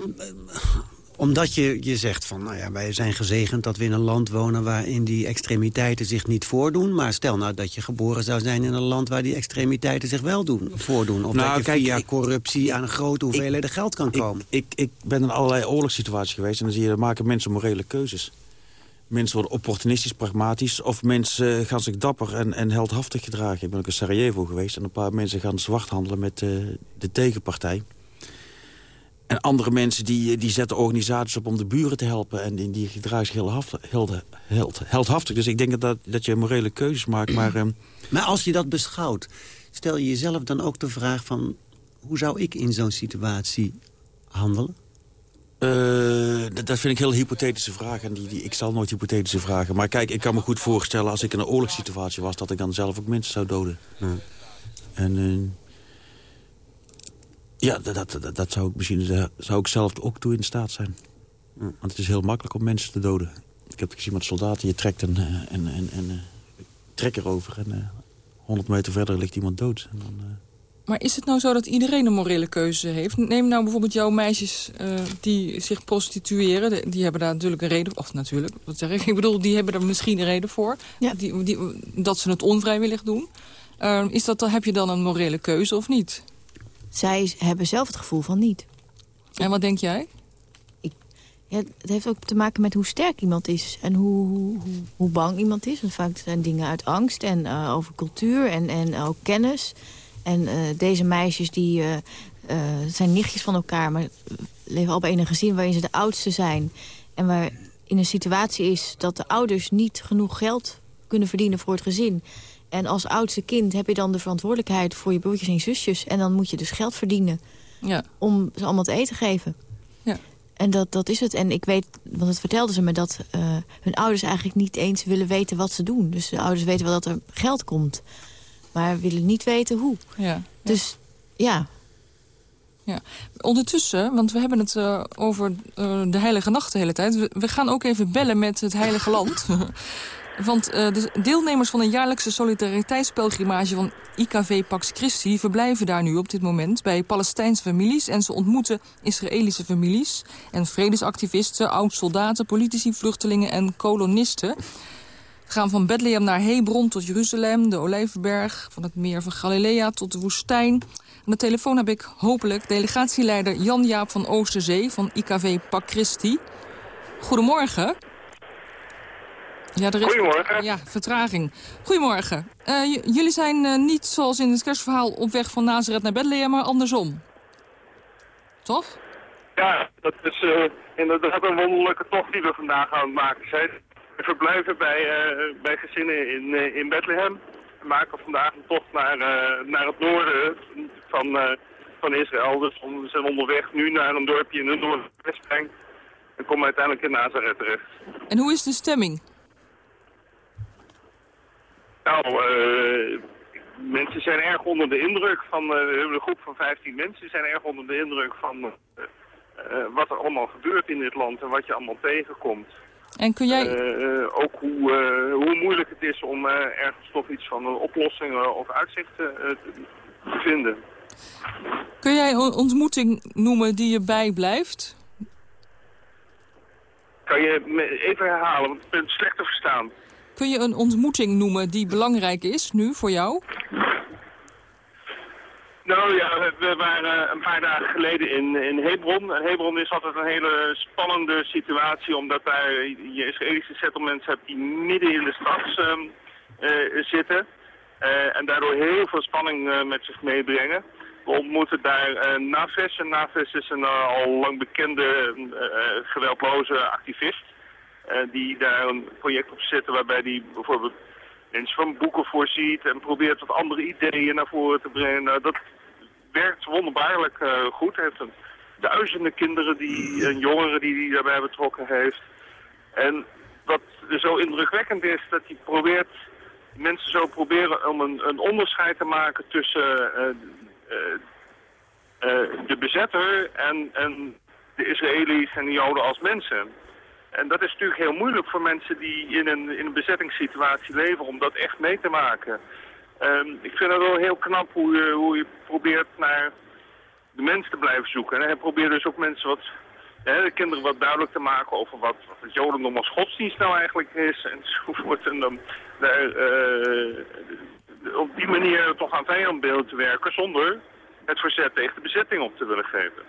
omdat je, je zegt van, nou ja, wij zijn gezegend dat we in een land wonen... waarin die extremiteiten zich niet voordoen. Maar stel nou dat je geboren zou zijn in een land... waar die extremiteiten zich wel doen, voordoen. Of Nou, dat je kijk, via ik- corruptie aan grote hoeveelheden geld kan komen. Ik, ik ben in allerlei oorlogssituaties geweest... en dan zie je, dan maken mensen morele keuzes. Mensen worden opportunistisch, pragmatisch... of mensen eh, gaan zich dapper en, en heldhaftig gedragen. Ik ben ook in Sarajevo geweest... en een paar mensen gaan zwart handelen met eh, de tegenpartij. En andere mensen die, die zetten organisaties op om de buren te helpen... en die, die gedragen zich heel held, heldhaftig. Dus ik denk dat, dat je morele keuzes maakt, maar... ehm, Maar als je dat beschouwt, stel je jezelf dan ook de vraag van... hoe zou ik in zo'n situatie handelen? Eh, dat- vind ik heel hypothetische vragen. En die, die, ik zal nooit hypothetische vragen. Maar kijk, ik kan me goed voorstellen als ik in een oorlogssituatie was... dat ik dan zelf ook mensen zou doden. En eh, ja, dat, dat, dat, zou ik misschien eh, zou ik zelf ook toe in staat zijn. Want het is heel makkelijk om mensen te doden. Ik heb het gezien met soldaten. Je trekt een, een, een, een, trekker over en eh 100 meter verder ligt iemand dood. En dan, Maar is het nou zo dat iedereen een morele keuze heeft? Neem nou bijvoorbeeld jouw meisjes eh, die zich prostitueren. De- Die hebben daar natuurlijk een reden Of natuurlijk, wat zeg ik? Ik bedoel, die hebben er misschien een reden voor. Die, die, dat ze het onvrijwillig doen. Eh, is dat, dan- heb je dan een morele keuze of niet? Zij hebben zelf het gevoel van niet. En wat denk jij? Ja, het heeft ook te maken met hoe sterk iemand is. En hoe, hoe, hoe, hoe bang iemand is. Want vaak zijn dingen uit angst en eh, over cultuur en, en ook kennis. En eh, deze meisjes die eh, eh, zijn nichtjes van elkaar... maar leven allebei in een gezin waarin ze de oudste zijn. En waar in een situatie is dat de ouders niet genoeg geld kunnen verdienen voor het gezin. En als oudste kind heb je dan de verantwoordelijkheid voor je broertjes en zusjes. En dan moet je dus geld verdienen Ja. om ze allemaal te eten te geven. Ja. En dat, dat is het. En ik weet, want het vertelden ze me... dat hun ouders eigenlijk niet eens willen weten wat ze doen. Dus de ouders weten wel dat er geld komt. Maar willen niet weten hoe. Ja. Dus ja, Ja. Ondertussen, want we hebben het eh, over eh, de heilige nacht de hele tijd. We, we gaan ook even bellen met het heilige land. want eh, de deelnemers van een jaarlijkse solidariteitspelgrimage van IKV Pax Christi... verblijven daar nu op dit moment bij Palestijnse families... en ze ontmoeten Israëlische families en vredesactivisten... oud-soldaten, politici, vluchtelingen en kolonisten... gaan van Bethlehem naar Hebron tot Jeruzalem, de Olijfberg... van het meer van Galilea tot de woestijn. Aan de telefoon heb ik hopelijk delegatieleider Jan-Jaap van Oosterzee... van IKV Pak Christi. Goedemorgen. Ja, er is, Goedemorgen. Ja, vertraging. Goedemorgen. Eh, jullie zijn eh, niet zoals in het kerstverhaal op weg van Nazareth naar Bethlehem, maar andersom. Toch? Ja, dat is eh, inderdaad een wonderlijke tocht die we vandaag aan het maken zijn. Verblijven bij, eh, bij gezinnen in, eh, in Bethlehem. We maken vandaag een tocht naar, eh, naar het noorden van, van Israël. Dus we zijn onderweg nu naar een dorpje in de Noordwestbank. En komen uiteindelijk in Nazareth terecht. En hoe is de stemming? Nou, mensen zijn erg onder de indruk van, we hebben een groep van 15 mensen zijn erg onder de indruk van wat er allemaal gebeurt in dit land en wat je allemaal tegenkomt. En kun jij... Eh, eh, ook hoe, eh, hoe moeilijk het is om ergens toch iets van een oplossing of uitzicht te vinden. Kun jij een ontmoeting noemen die je bijblijft? Kan je me even herhalen, want ik ben slecht te verstaan. Kun je een ontmoeting noemen die belangrijk is nu voor jou? Nou ja, we, waren een paar dagen geleden in, in Hebron. En Hebron is altijd een hele spannende situatie, omdat daar je Israëlische settlements hebt die midden in de stad ehm, eh, zitten. Eh, en daardoor heel veel spanning eh, met zich meebrengen. We ontmoeten daar Naves. En Naves is een al lang bekende geweldloze activist. die daar een project op zet waarbij die bijvoorbeeld mensen van boeken voorziet en probeert wat andere ideeën naar voren te brengen. Nou, dat werkt wonderbaarlijk eh, goed. Hij heeft een duizenden kinderen die, en jongeren die hij daarbij betrokken heeft. En wat zo indrukwekkend is, dat hij probeert, mensen zo proberen om een, een onderscheid te maken tussen eh, eh, de bezetter en, en de Israëli's en de Joden als mensen. En dat is natuurlijk heel moeilijk voor mensen die in een, in een bezettingssituatie leven om dat echt mee te maken. Ehm, ik vind het wel heel knap hoe je, hoe je probeert naar de mens te blijven zoeken. En hij probeert dus ook mensen wat, hè, de kinderen wat duidelijk te maken over wat, het jodendom als godsdienst nou eigenlijk is enzovoort. En dan daar, eh, op die manier toch aan vijandbeeld te werken zonder het verzet tegen de bezetting op te willen geven.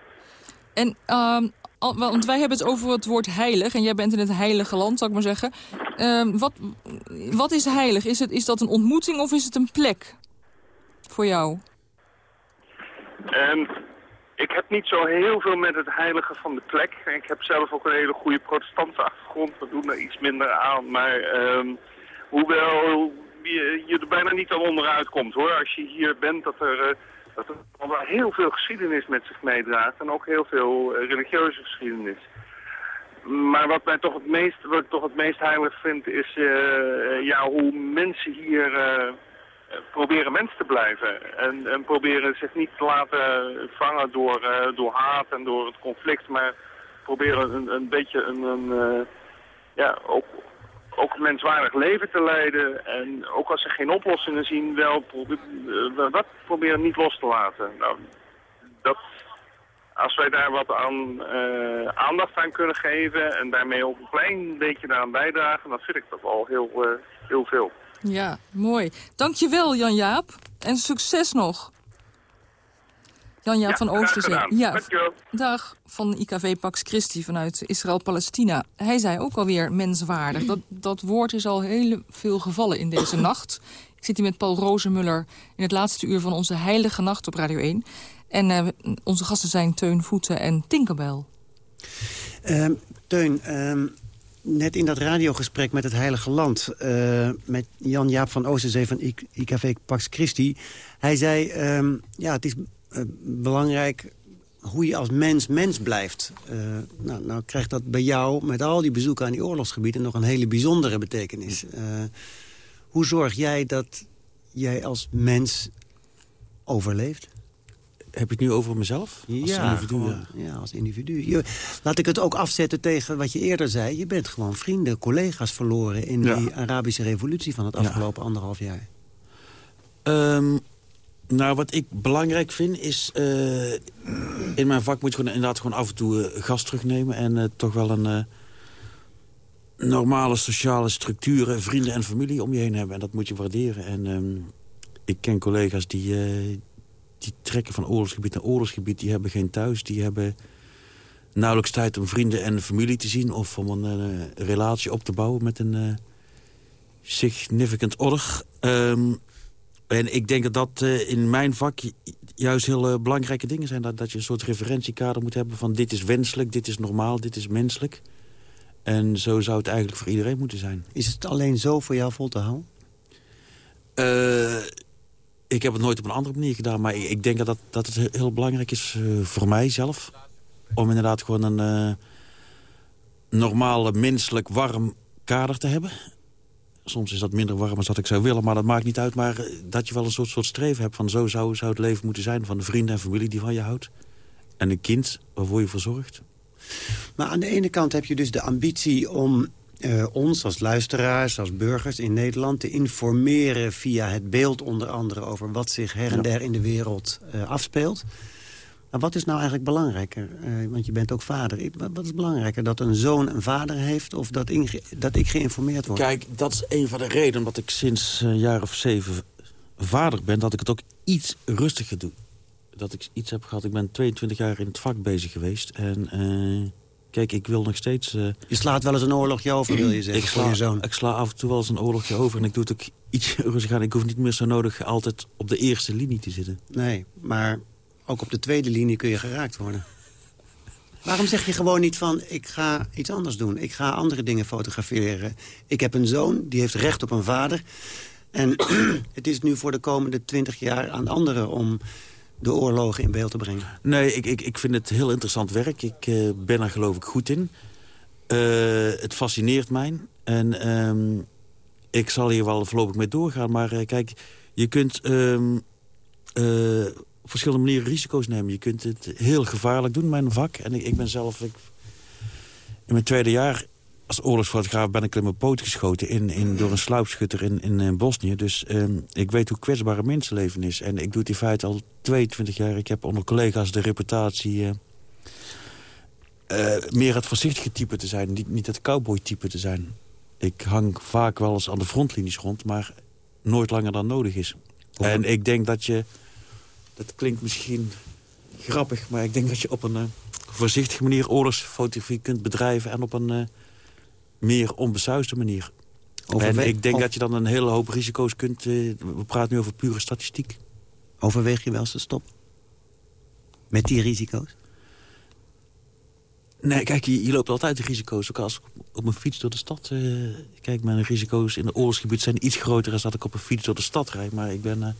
En, ehm, want wij hebben het over het woord heilig. En jij bent in het heilige land, zou ik maar zeggen. Ehm, wat, wat is heilig? Is, het, is dat een ontmoeting of is het een plek voor jou? En ik heb niet zo heel veel met het heilige van de plek. Ik heb zelf ook een hele goede protestantse achtergrond. We doen er iets minder aan. Maar ehm, hoewel je, er bijna niet aan onderuit komt hoor. Als je hier bent dat er, eh, dat er al wel heel veel geschiedenis met zich meedraagt. En ook heel veel eh, religieuze geschiedenis. Maar wat mij toch het meest, wat ik toch het meest heilig vind is eh, ja, hoe mensen hier eh, eh, proberen mens te blijven. En, en proberen zich niet te laten vangen door, eh, door haat en door het conflict. Maar proberen een, een beetje een, een eh, ja, ook, ook een menswaardig leven te leiden. En ook als ze geen oplossingen zien, wel probe- eh, dat proberen niet los te laten. Nou, dat, als wij daar wat aan eh, aandacht aan kunnen geven en daarmee ook een klein beetje daaraan bijdragen, dan vind ik dat al heel, eh, heel veel. Ja, mooi. Dankjewel, Jan-Jaap. En succes nog. Jan-Jaap Ja, van Oosterzee. Ja, Dankjewel. dag van IKV Pax Christi vanuit Israël-Palestina. Hij zei ook alweer menswaardig. Dat, dat woord is al heel veel gevallen in deze nacht. Ik zit hier met Paul Rozenmuller in het laatste uur van onze Heilige Nacht op Radio 1. En eh, onze gasten zijn Teun Voeten en Tinkerbell. Ehm, Teun, ehm, net in dat radiogesprek met het Heilige Land... eh, met Jan-Jaap van Oosterzee van IKV Pax Christi... hij zei, ehm, ja, het is belangrijk hoe je als mens mens blijft. Eh, nou, nou krijgt dat bij jou, met al die bezoeken aan die oorlogsgebieden... nog een hele bijzondere betekenis. Eh, hoe zorg jij dat jij als mens overleeft? Heb je het nu over mezelf? Als ja, individu, gewoon, ja, als individu. Je, laat ik het ook afzetten tegen wat je eerder zei. Je bent gewoon vrienden, collega's verloren... in Ja. die Arabische revolutie van het afgelopen anderhalf jaar. Ehm, nou, wat ik belangrijk vind is... eh, in mijn vak moet je gewoon, inderdaad gewoon af en toe eh, gas terugnemen... en eh, toch wel een normale sociale structuren, vrienden en familie om je heen hebben. En dat moet je waarderen. En ehm, ik ken collega's die, die trekken van oorlogsgebied naar oorlogsgebied. Die hebben geen thuis, die hebben nauwelijks tijd om vrienden en familie te zien... of om een relatie op te bouwen met een significant other. Ehm, en ik denk dat dat eh, in mijn vak ju- juist heel eh, belangrijke dingen zijn. Dat, dat je een soort referentiekader moet hebben van dit is wenselijk, dit is normaal, dit is menselijk. En zo zou het eigenlijk voor iedereen moeten zijn. Is het alleen zo voor jou vol te houden? Eh, ik heb het nooit op een andere manier gedaan. Maar ik, ik denk dat, dat, dat het he- heel belangrijk is voor mij zelf. Om inderdaad gewoon een normale, menselijk, warm kader te hebben. Soms is dat minder warm als dat ik zou willen, maar dat maakt niet uit. Maar eh, dat je wel een soort, soort streven hebt van zo zou, zou het leven moeten zijn... van de vrienden en familie die van je houdt. En een kind waarvoor je verzorgt. Maar aan de ene kant heb je dus de ambitie om eh, ons als luisteraars, als burgers in Nederland... te informeren via het beeld onder andere over wat zich her en der in de wereld eh, afspeelt. Maar wat is nou eigenlijk belangrijker? Eh, want je bent ook vader. Wat- is belangrijker? Dat een zoon een vader heeft of dat, dat ik geïnformeerd word? Kijk, dat is een van de redenen dat ik sinds een jaar of zeven vader ben... dat ik het ook iets rustiger doe. Dat ik iets heb gehad. Ik ben 22 jaar in het vak bezig geweest. En eh, kijk, ik wil nog steeds... eh, Je slaat wel eens een oorlogje over, wil je zeggen, ik sla, je zoon. Ik sla af en toe wel eens een oorlogje over. En ik doe het ook iets rustig aan. Ik hoef niet meer zo nodig altijd op de eerste linie te zitten. Nee, maar ook op de tweede linie kun je geraakt worden. Waarom zeg je gewoon niet van, ik ga iets anders doen. Ik ga andere dingen fotograferen. Ik heb een zoon, die heeft recht op een vader. En het is nu voor de komende twintig jaar aan anderen... om de oorlogen in beeld te brengen. Nee, ik, ik, ik vind het heel interessant werk. Ik eh, ben er geloof ik goed in. Eh, het fascineert mij. En ehm, ik zal hier wel voorlopig mee doorgaan. Maar eh, kijk, je kunt ehm, eh, op verschillende manieren risico's nemen. Je kunt het heel gevaarlijk doen, mijn vak. En ik, ik ben zelf... Ik, in mijn tweede jaar als oorlogsfotograaf ben ik in mijn poot geschoten... In, in, door een sluipschutter in, in, eh, Bosnië. Dus ehm, ik weet hoe kwetsbaar een mensenleven is. En ik doe het in feite al 22 jaar. Ik heb onder collega's de reputatie... eh, eh, meer het voorzichtige type te zijn. Niet, niet het cowboy-type te zijn. Ik hang vaak wel eens aan de frontlinies rond... maar nooit langer dan nodig is. En ik denk dat je... Dat klinkt misschien grappig... maar ik denk dat je op een eh, voorzichtige manier... oorlogsfotografie kunt bedrijven... en op een eh, meer onbesuisde manier. En ik denk dat je dan een hele hoop risico's kunt... eh, we praten nu over pure statistiek. Overweeg je wel eens te stoppen? Met die risico's? Nee, kijk, je, je loopt altijd risico's. Ook als ik op mijn fiets door de stad... kijk, mijn risico's in het oorlogsgebied zijn iets groter... dan dat ik op een fiets door de stad rijd. Maar ik ben,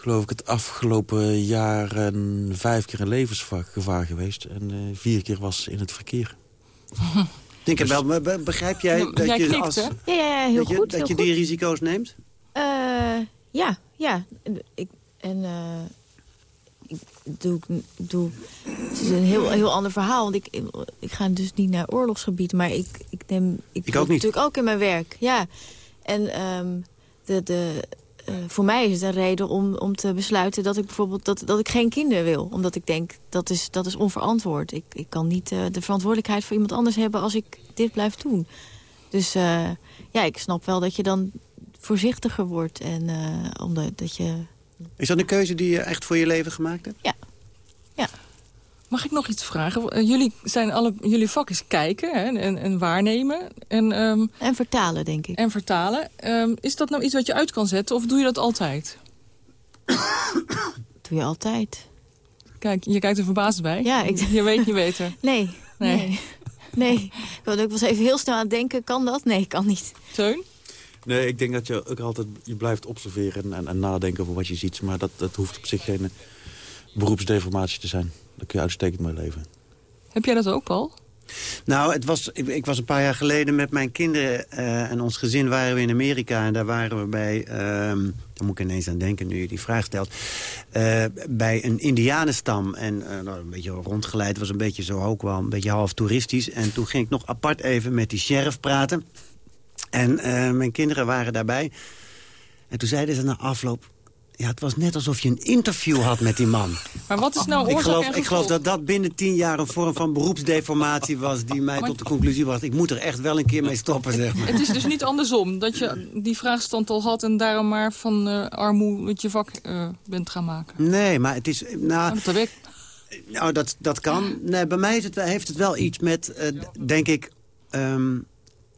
geloof ik, het afgelopen jaar een vijf keer in levensgevaar geweest. En eh, vier keer was in het verkeer. Denk wel, maar be- begrijp jij dat jij je knikt, als... Ja, ja, ja, heel dat je, goed, Dat heel je goed. die risico's neemt? Eh, ja, ja. Ik, en eh, ik doe, doe... Het is een heel, heel ander verhaal. Want ik, ik ga dus niet naar oorlogsgebied. Maar ik, ik neem... Ik, Ik doe ook niet. natuurlijk ook in mijn werk. Ja. En ehm, de, de, eh, voor mij is het een reden om, om te besluiten dat ik bijvoorbeeld dat, dat ik geen kinderen wil. Omdat ik denk, dat is, dat is onverantwoord. Ik, ik kan niet eh, de verantwoordelijkheid voor iemand anders hebben als ik dit blijf doen. Dus eh, ja, ik snap wel dat je dan voorzichtiger wordt. En omdat dat je... Is dat een keuze die je echt voor je leven gemaakt hebt? Ja. Mag ik nog iets vragen? Eh, Jullie, zijn alle, jullie vak is kijken hè, en, en waarnemen. En, ehm, en vertalen, denk ik. En vertalen. Ehm, is dat nou iets wat je uit kan zetten of doe je dat altijd? doe je altijd. Kijk, je kijkt er verbaasd bij. Ja, ik- Je weet niet beter. Nee, Nee. nee. Ik ook wel eens even heel snel aan het denken. Kan dat? Nee, kan niet. Teun? Nee, ik denk dat je ook altijd je blijft observeren en, en, en nadenken over wat je ziet. Maar dat, dat hoeft op zich geen beroepsdeformatie te zijn. Daar kun je uitstekend mee leven. Heb jij dat ook, Paul? Nou, het was, ik, ik was een paar jaar geleden met mijn kinderen eh, en ons gezin waren we in Amerika. En daar waren we bij, ehm daar moet ik ineens aan denken nu je die vraag stelt, eh, bij een indianenstam. En eh, nou, een beetje rondgeleid, was een beetje zo ook wel, een beetje half toeristisch. En toen ging ik nog apart even met die sheriff praten. En eh, mijn kinderen waren daarbij. En toen zeiden ze na afloop... Ja, het was net alsof je een interview had met die man. Maar wat is nou ik oorzaak geloof, en ik geloof dat dat binnen tien jaar een vorm van beroepsdeformatie was... die mij tot de conclusie bracht. Ik moet er echt wel een keer mee stoppen, zeg maar. Het is dus niet andersom, dat je die vraagstand al had... en daarom maar van eh armoe het je vak eh, bent gaan maken. Nee, maar het is... Nou, dat ik. Nou, dat, dat kan. Nee, bij mij het, heeft het wel iets met, eh, denk ik... ehm,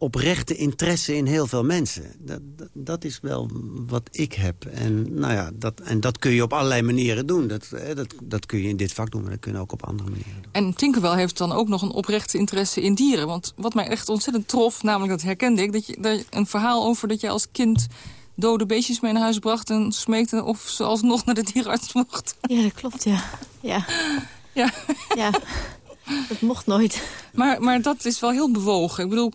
oprechte interesse in heel veel mensen. Dat, dat, dat is wel wat ik heb. En, nou ja, dat, en dat kun je op allerlei manieren doen. Dat, dat, dat kun je in dit vak doen, maar dat kun je ook op andere manieren doen. En Tinkerbell heeft dan ook nog een oprechte interesse in dieren. Want wat mij echt ontzettend trof, namelijk dat herkende ik... dat je daar een verhaal over dat je als kind dode beestjes mee naar huis bracht... en smeekte of ze alsnog naar de dierenarts mocht. Ja, dat klopt, ja. Ja. Ja. Ja. Dat mocht nooit. Maar, maar dat is wel heel bewogen. Ik bedoel,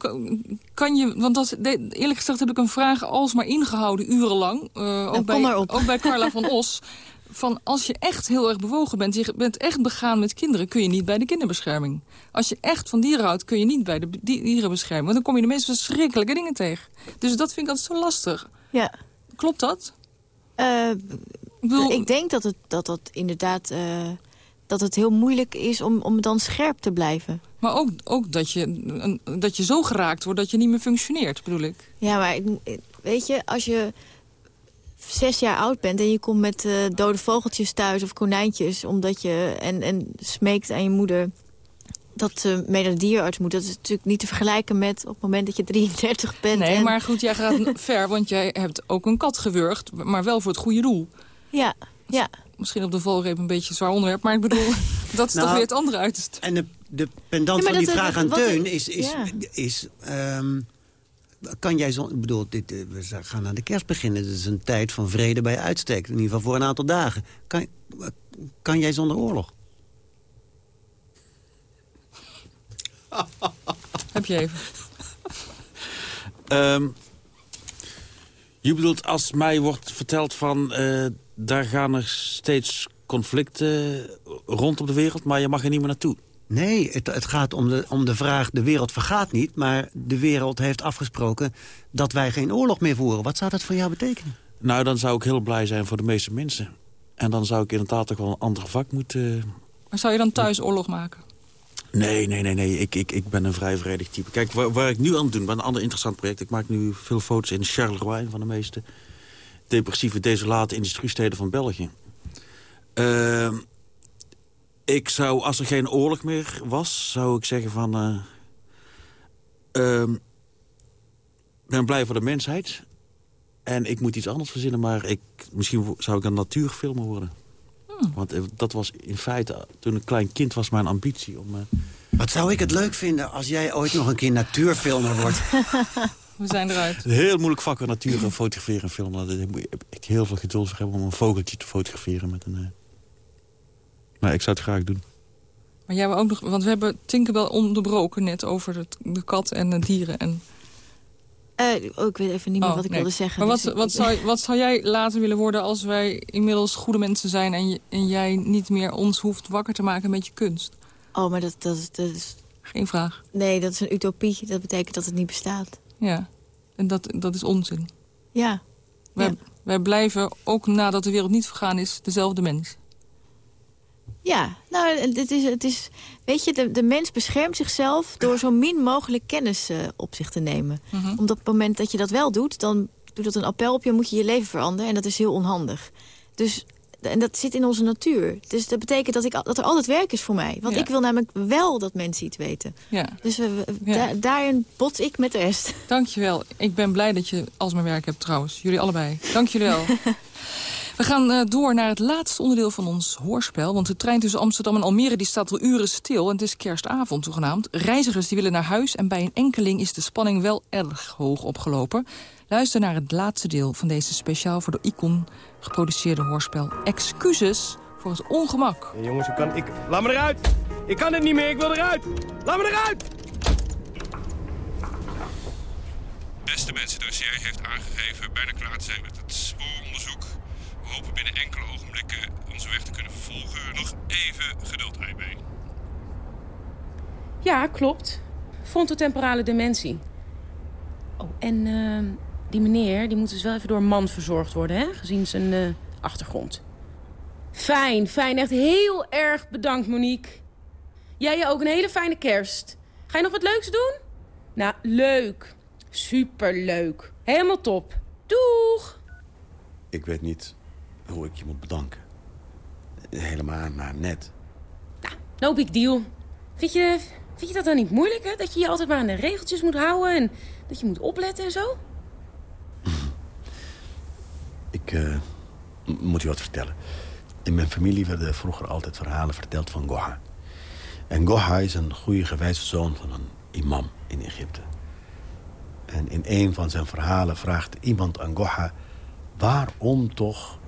kan- je... Want dat, eerlijk gezegd heb ik een vraag alsmaar ingehouden, urenlang. Eh, ook, kom bij, ook bij Carla van Os. Van als je echt heel erg bewogen bent, je bent echt begaan met kinderen... kun je niet bij de kinderbescherming. Als je echt van dieren houdt, kun je niet bij de di- dierenbescherming. Want dan kom je de meest verschrikkelijke dingen tegen. Dus dat vind ik altijd zo lastig. Ja. Klopt dat? Eh, bedoel- ik denk dat het, dat, dat inderdaad... eh, dat het heel moeilijk is om, om dan scherp te blijven. Maar ook, ook dat, je, dat je zo geraakt wordt dat je niet meer functioneert, bedoel ik. Ja, maar weet je, als je zes jaar oud bent... en je komt met eh, dode vogeltjes thuis of konijntjes... Omdat je, en, en smeekt aan je moeder dat ze mee naar de dierenarts moet... dat is natuurlijk niet te vergelijken met op het moment dat je 33 bent. Nee, en- maar goed, jij gaat ver, want jij hebt ook een kat gewurgd, maar wel voor het goede doel. Ja, ja. Misschien op de valreep een beetje een zwaar onderwerp, maar ik bedoel, dat is toch Nou, weer het andere uiterste. En de, de pendant Ja, van die dat- vraag dat- aan Teun is... is, ja. is ehm, kan jij zo, ik bedoel, dit, eh, we gaan aan de kerst beginnen. Het is een tijd van vrede bij uitstek. In ieder geval voor een aantal dagen. Kan, kan jij zonder oorlog? Heb je even. Ehm, je bedoelt, als mij wordt verteld van... eh, daar gaan er steeds conflicten rond op de wereld... maar je mag er niet meer naartoe. Nee, het, het gaat om de, om de vraag... de wereld vergaat niet, maar de wereld heeft afgesproken... dat wij geen oorlog meer voeren. Wat zou dat voor jou betekenen? Nou, dan zou ik heel blij zijn voor de meeste mensen. En dan zou ik inderdaad toch wel een ander vak moeten... Maar zou je dan thuis oorlog maken? Nee, nee, nee, nee. Ik, ik, ik ben een vrij vredig type. Kijk, waar, waar ik nu aan het doen ben, een ander interessant project. Ik maak nu veel foto's in Charleroi, van de meeste depressieve, desolate industriesteden van België. Ehm, ik zou, als er geen oorlog meer was, zou ik zeggen van... eh ehm, ben blij voor de mensheid. En ik moet iets anders verzinnen, maar ik, misschien zou ik een natuurfilmer worden. Want eh, dat was in feite, toen ik klein kind was, mijn ambitie om... eh, Wat zou ik het leuk vinden als jij ooit nog een keer natuurfilmer wordt? We zijn eruit. Een heel moeilijk vak van natuur en fotograferen en filmen. Daar moet je echt heel veel geduld voor hebben om een vogeltje te fotograferen. Met een, eh. Maar ik zou het graag doen. Maar jij wil ook nog, want we hebben Tinkerbell onderbroken net over het, de kat en de dieren. En, Eh, oh, ik weet even niet meer Oh, wat ik nee. wilde zeggen. Maar wat, dus ik- wat, zou, wat zou jij later willen worden als wij inmiddels goede mensen zijn... en, je- en jij niet meer ons hoeft wakker te maken met je kunst? Oh, maar dat, dat, is- dat is... Geen vraag. Nee, dat is een utopie. Dat betekent dat het niet bestaat. Ja, en dat, dat is onzin. Ja. Wij, wij blijven, ook nadat de wereld niet vergaan is, dezelfde mens. Ja, nou, het is, het is, weet je, de, de mens beschermt zichzelf... door zo min mogelijk kennis eh, op zich te nemen. Mhm. Omdat op het moment dat je dat wel doet... dan doet dat een appel op je, moet je je leven veranderen. En dat is heel onhandig. Dus, en dat zit in onze natuur. Dus dat betekent dat, ik, dat er altijd werk is voor mij. Want Ja. ik wil namelijk wel dat mensen iets weten. Ja. Dus we- we- da- daarin bots ik met de rest. Dankjewel. Ik ben blij dat je als mijn werk hebt trouwens. Jullie allebei. Dank jullie wel. We gaan eh, door naar het laatste onderdeel van ons hoorspel. Want de trein tussen Amsterdam en Almere die staat al uren stil. En het is kerstavond toegenaamd. Reizigers die willen naar huis. En bij een enkeling is de spanning wel erg hoog opgelopen. Luister naar het laatste deel van deze speciaal voor de Icon geproduceerde hoorspel. Excuses voor het ongemak. jongens, ik kan... Ik... Laat me eruit! Ik kan het niet meer, ik wil eruit! Laat me eruit! Beste mensen, de dossier heeft aangegeven bijna klaar te zijn met het spooronderzoek. We hopen binnen enkele ogenblikken onze weg te kunnen vervolgen. Nog even geduld, IB. Ja, klopt. Frontotemporale dementie. Oh, en ehm, die meneer die moet dus wel even door een man verzorgd worden, hè? Gezien zijn eh, achtergrond. Fijn, fijn. Echt heel erg bedankt, Monique. Jij ook een hele fijne kerst. Ga je nog wat leuks doen? Nou, leuk. Superleuk. Helemaal top. Doeg! Ik weet niet hoe ik je moet bedanken. Helemaal maar net. No big deal. Vind je, vind je dat dan niet moeilijk, hè? Dat je je altijd maar aan de regeltjes moet houden... en dat je moet opletten en zo? Ik eh, moet je wat vertellen. In mijn familie werden vroeger altijd verhalen verteld van Goha. En Goha is een goede gewijze zoon van een imam in Egypte. En in een van zijn verhalen vraagt iemand aan Goha... waarom toch,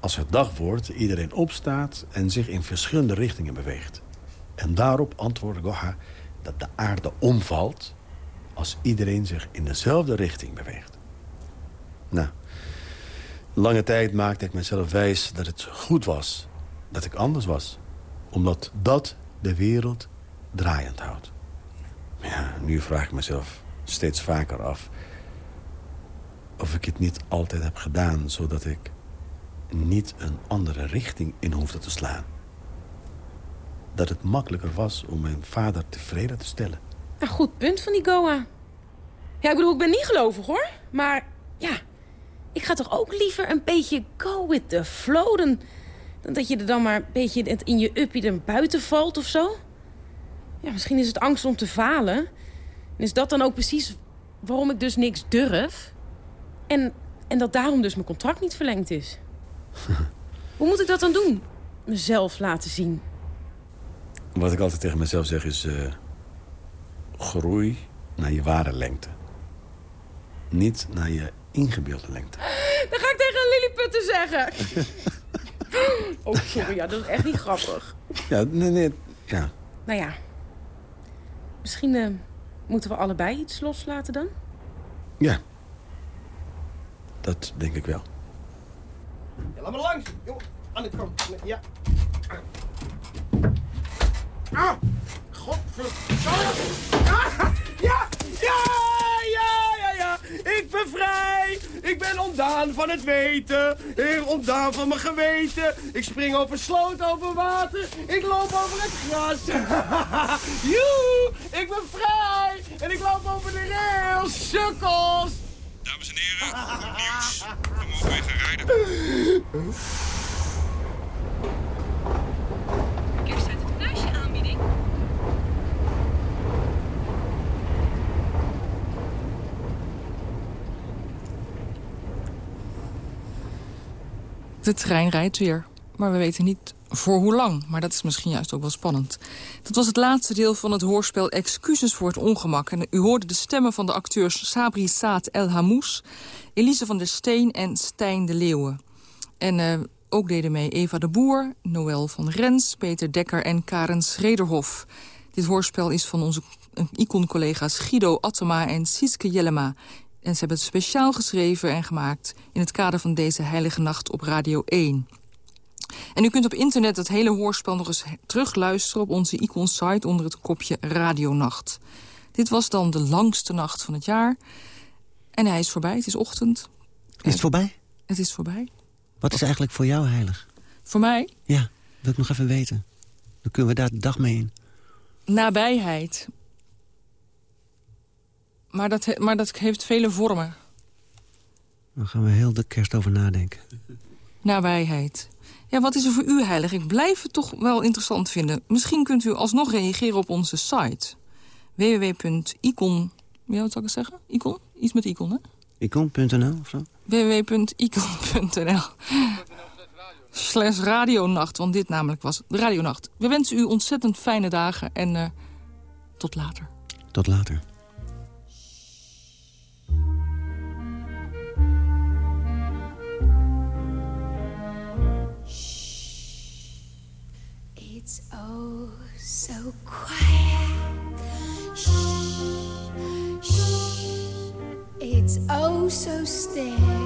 als het dag wordt, iedereen opstaat... en zich in verschillende richtingen beweegt. En daarop antwoordde Goha dat de aarde omvalt... als iedereen zich in dezelfde richting beweegt. Nou, lange tijd maakte ik mezelf wijs dat het goed was dat ik anders was. Omdat dat de wereld draaiend houdt. Nu vraag ik mezelf steeds vaker af... of ik het niet altijd heb gedaan... zodat ik niet een andere richting in hoefde te slaan. Dat het makkelijker was om mijn vader tevreden te stellen. Een goed punt van die Goa. Ja, ik bedoel, ik ben niet gelovig, hoor. Maar ja, ik ga toch ook liever een beetje go with the flow... dan, dat je er dan maar een beetje in je uppie er buiten valt of zo. Ja, misschien is het angst om te falen. En is dat dan ook precies waarom ik dus niks durf? En, en dat daarom dus mijn contract niet verlengd is. Hoe moet ik dat dan doen? Mezelf laten zien. Wat ik altijd tegen mezelf zeg is... eh, groei naar je ware lengte. Niet naar je ingebeelde lengte. Dat ga ik tegen een lilliputter zeggen. oh, sorry, ja, dat is echt niet grappig. Ja, nee, nee, ja. Nou ja, misschien eh, moeten we allebei iets loslaten dan? Ja. Dat denk ik wel. Ja, laat me langs. Jongen, aan kant. Ja. Ah! Godverdomme! Ah! Ja! Ja! Ja! Ja! Ja! Ik ben vrij! Ik ben ontdaan van het weten! Ik ontdaan van mijn geweten! Ik spring over sloot, over water! Ik loop over het gras! Joe! Ik ben vrij! En ik loop over de rails! Sukkels! Dames en heren, goed nieuws. We mogen weer gaan rijden. De trein rijdt weer. Maar we weten niet voor hoe lang. Maar dat is misschien juist ook wel spannend. Dat was het laatste deel van het hoorspel Excuses voor het ongemak. En u hoorde de stemmen van de acteurs Sabri Saad El Hamous... Elise van der Steen en Stijn de Leeuwen. En eh, ook deden mee Eva de Boer, Noël van Rens, Peter Dekker en Karen Schrederhof. Dit hoorspel is van onze icon-collega's Guido Attema en Siske Jellema. En ze hebben het speciaal geschreven en gemaakt... in het kader van deze heilige nacht op Radio 1. En u kunt op internet het hele hoorspel nog eens terugluisteren... op onze icon-site onder het kopje Radionacht. Dit was dan de langste nacht van het jaar. En hij is voorbij, het is ochtend. Is het voorbij? Het is voorbij. Wat is eigenlijk voor jou heilig? Voor mij Ja, wil ik nog even weten. Dan kunnen we daar de dag mee in. nabijheid. Maar dat, maar dat heeft vele vormen. Dan gaan we heel de kerst over nadenken. Nabijheid. Ja, wat is er voor u heilig? Ik blijf het toch wel interessant vinden. Misschien kunt u alsnog reageren op onze site. www.icon... Ja, wat zou ik zeggen? Icon? Iets met icon, hè? Icon.nl of zo? www.icon.nl Slash radionacht, want dit namelijk was de radionacht. We wensen u ontzettend fijne dagen en eh, tot later. Tot later. So still.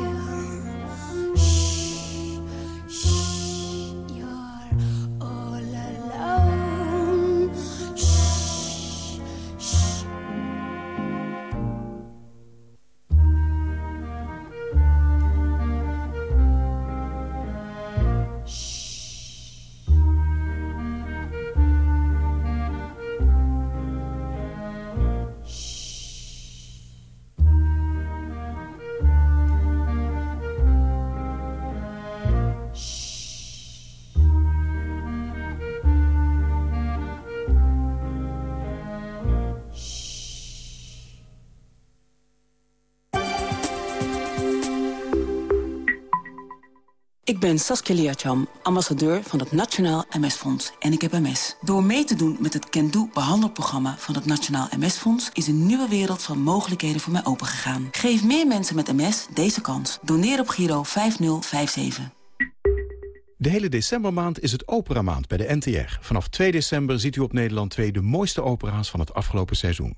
Ik ben Saskia Liacham, ambassadeur van het Nationaal MS-fonds en ik heb MS. Door mee te doen met het Can behandelprogramma van het Nationaal MS-fonds... is een nieuwe wereld van mogelijkheden voor mij opengegaan. Geef meer mensen met MS deze kans. Doneer op Giro 5057. De hele decembermaand is het operamaand bij de NTR. Vanaf 2 december ziet u op Nederland 2 de mooiste opera's van het afgelopen seizoen.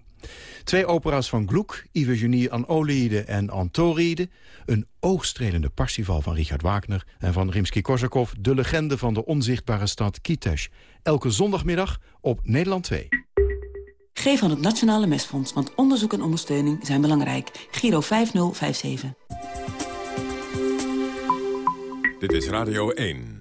Twee opera's van Gluck, Iphigenie aan Oliede en Antoride. Een oogstrelende parsifal van Richard Wagner. En van Rimsky-Korsakov, de legende van de onzichtbare stad Kitesh. Elke zondagmiddag op Nederland 2. Geef aan het Nationale Mesfonds, want onderzoek en ondersteuning zijn belangrijk. Giro 5057. Dit is Radio 1.